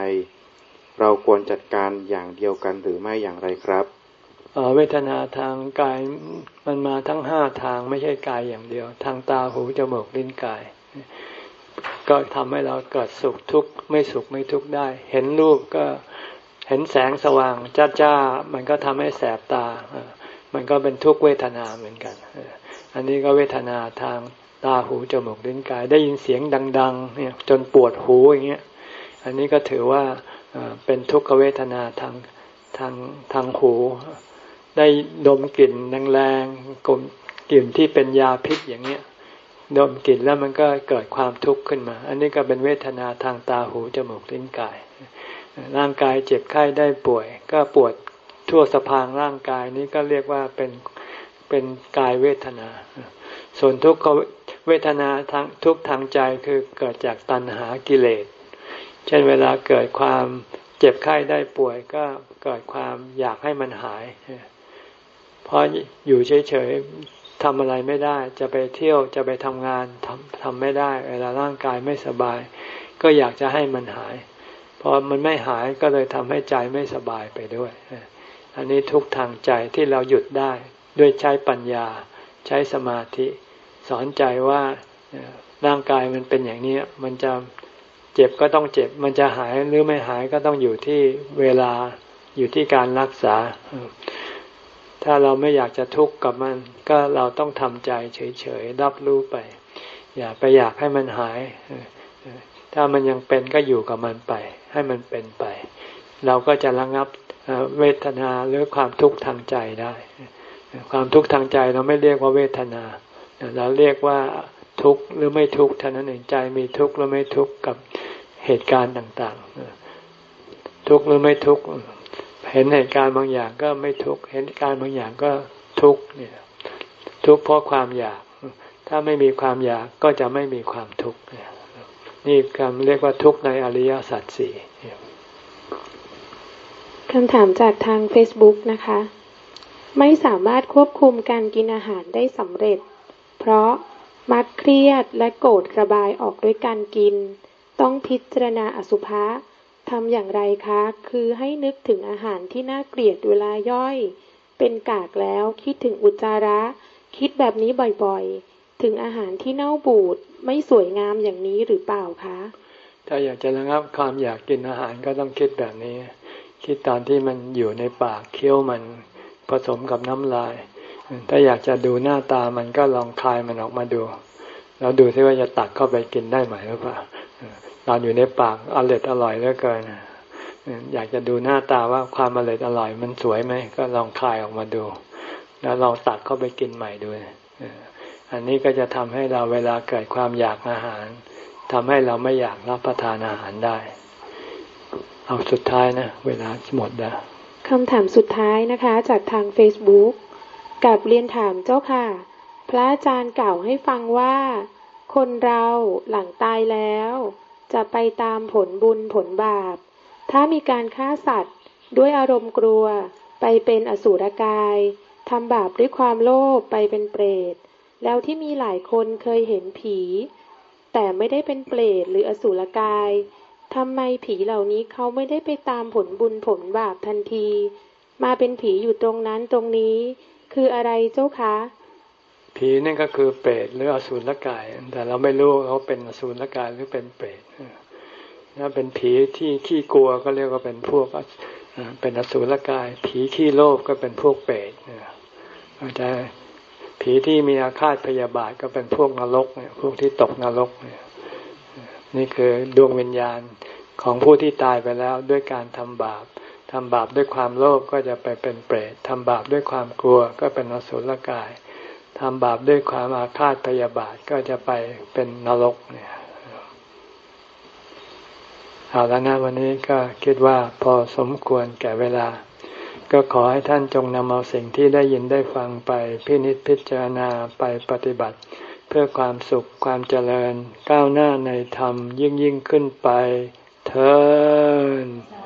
เราควรจัดการอย่างเดียวกันหรือไม่อย่างไรครับเวทนาทางกายมันมาทั้งห้าทางไม่ใช่กายอย่างเดียว ทางตาหูจมูกลิ้นกาย ก็ทำให้เราเกิดสุขทุกข์ไม่สุขไม่ทุกข์ได้ เห็นรูปก็เห็นแสงสว่างจ้าจ้ามันก็ทำให้แสบตา มันก็เป็นทุกขเวทนาเหมือนกัน อันนี้ก็เวทนาทางตาหูจมูกลิ้นกาย ได้ยินเสียงดังๆเนี่ยจนปวดหูอย่างเงี้ย อันนี้ก็ถือว่าเป็นทุกขเวทนาทางทางทางหู ได้ดมกลิ่นแรงๆกลมกลิ่นที่เป็นยาพิษอย่างเงี้ย ดมกลิ่นแล้วมันก็เกิดความทุกข์ขึ้นมา อันนี้ก็เป็นเวทนาทางตาหูจมูกลิ้นกาย ร่างกายเจ็บไข้ได้ป่วย ก็ปวดทั่วสะพางร่างกายนี้ก็เรียกว่าเป็นเป็นกายเวทนา ส่วนทุกขเวทนาทางทุกทางใจคือเกิดจากตัณหากิเลส เช่นเวลาเกิดความเจ็บไข้ได้ป่วยก็เกิดความอยากให้มันหาย เพราะอยู่เฉย ทำอะไรไม่ได้ จะไปเที่ยวจะไปทำงานทำทำไม่ได้เวลาร่างกายไม่สบาย ก็อยากจะให้มันหายพอมันไม่หายก็เลยทำให้ใจไม่สบายไปด้วย อันนี้ทุกทางใจที่เราหยุดได้ด้วยใช้ปัญญา ใช้สมาธิ สอนใจว่าร่างกายมันเป็นอย่างนี้มันจะเจ็บก็ต้องเจ็บ มันจะหายหรือไม่หายก็ต้องอยู่ที่เวลาอยู่ที่การรักษา ถ้าเราไม่อยากจะทุกข์กับมัน ก็เราต้องทำใจเฉยๆรับรู้ไป อย่าไปอยากให้มันหาย ถ้ามันยังเป็นก็อยู่กับมันไป ให้มันเป็นไป เราก็จะระงับเวทนาหรือความทุกข์ทางใจได้ ความทุกข์ทางใจเราไม่เรียกว่าเวทนา เราเรียกว่าทุกข์หรือไม่ทุกข์เท่านั้นเองใจมีทุกข์หรือไม่ทุกข์กับเหตุการณ์ต่างๆ ทุกข์หรือไม่ทุกข์ เห็นเหตุการณ์บางอย่างก็ไม่ทุกข์เห็นการบางอย่างก็ทุกข์เนี่ย ทุกข์เพราะความอยาก ถ้าไม่มีความอยากก็จะไม่มีความทุกข์นี่คำเรียกว่าทุกข์ในอริยสัจสี่คำถามจากทาง Facebook นะคะ ไม่สามารถควบคุมการกินอาหารได้สำเร็จ เพราะมักเครียดและโกรธระบายออกด้วยการกิน ต้องพิจารณาอสุภะ ทำอย่างไรคะ คือให้นึกถึงอาหารที่น่าเกลียดเวลาย่อย เป็นกากแล้วคิดถึงอุจจาระ คิดแบบนี้บ่อยๆ ถึงอาหารที่เน่าบูดไม่สวยงามอย่างนี้หรือเปล่าคะ ถ้าอยากจะระงับความอยากกินอาหารก็ต้องคิดแบบนี้ คิดตอนที่มันอยู่ในปากเคี้ยวมันผสมกับน้ำลาย ถ้าอยากจะดูหน้าตามันก็ลองคลายมันออกมาดู แล้วดูซิว่าจะตักเข้าไปกินได้ไหมหรือเปล่า ตอนอยู่ในปากอร่อยอร่อยเหลือเกินอยากจะดูหน้าตาว่าความอร่อยอร่อยมันสวยไหมก็ลองคายออกมาดู แล้วลองตักเข้าไปกินใหม่ดูอันนี้ก็จะทำให้เราเวลาเกิดความอยากอาหารทำให้เราไม่อยากรับประทานอาหารได้ เอาสุดท้ายนะ เวลาหมดแล้วคำถามสุดท้ายนะคะ จากทาง Facebook กับเรียนถามเจ้าค่ะ พระอาจารย์กล่าวให้ฟังว่า คนเราหลังตายแล้ว จะไปตามผลบุญผลบาป ถ้ามีการฆ่าสัตว์ ด้วยอารมณ์กลัว ไปเป็นอสูรกายทำบาปด้วยความโลภไปเป็นเปรต แล้วที่มีหลายคนเคยเห็นผี แต่ไม่ได้เป็นเปรตหรืออสูรกายทำไมผีเหล่านี้เขาไม่ได้ไปตามผลบุญผลบาปทันที มาเป็นผีอยู่ตรงนั้นตรงนี้ คืออะไรเจ้าคะ ผีนั่นก็คือเปรตหรืออสูรกาย แต่เราไม่รู้เขาเป็นอสูรกายหรือเป็นเปรตถ้าเป็นผีที่ขี้กลัวก็เรียกว่าเป็นพวกเป็นอสูรกาย ผีขี้โลภก็เป็นพวกเปรตอาจจะผีที่มีอาฆาตพยาบาทก็เป็นพวกนรกเนี่ยพวกที่ตกนรกเนี่ยนี่คือดวงวิญญาณของผู้ที่ตายไปแล้วด้วยการทำบาปทำบาปด้วยความโลภก็จะไปเป็นเปรตทำบาปด้วยความกลัวก็เป็นอสุรกาย ทำบาปด้วยความอาฆาตพยาบาทก็จะไปเป็นนรกเนี่ยเอาแล้วนะวันนี้ก็คิดว่าพอสมควรแก่เวลา ก็ขอให้ท่านจงนำเอาสิ่งที่ได้ยินได้ฟังไปพินิจพิจารณาไปปฏิบัติ เพื่อความสุขความเจริญ ก้าวหน้าในธรรมยิ่งยิ่งขึ้นไปเธอ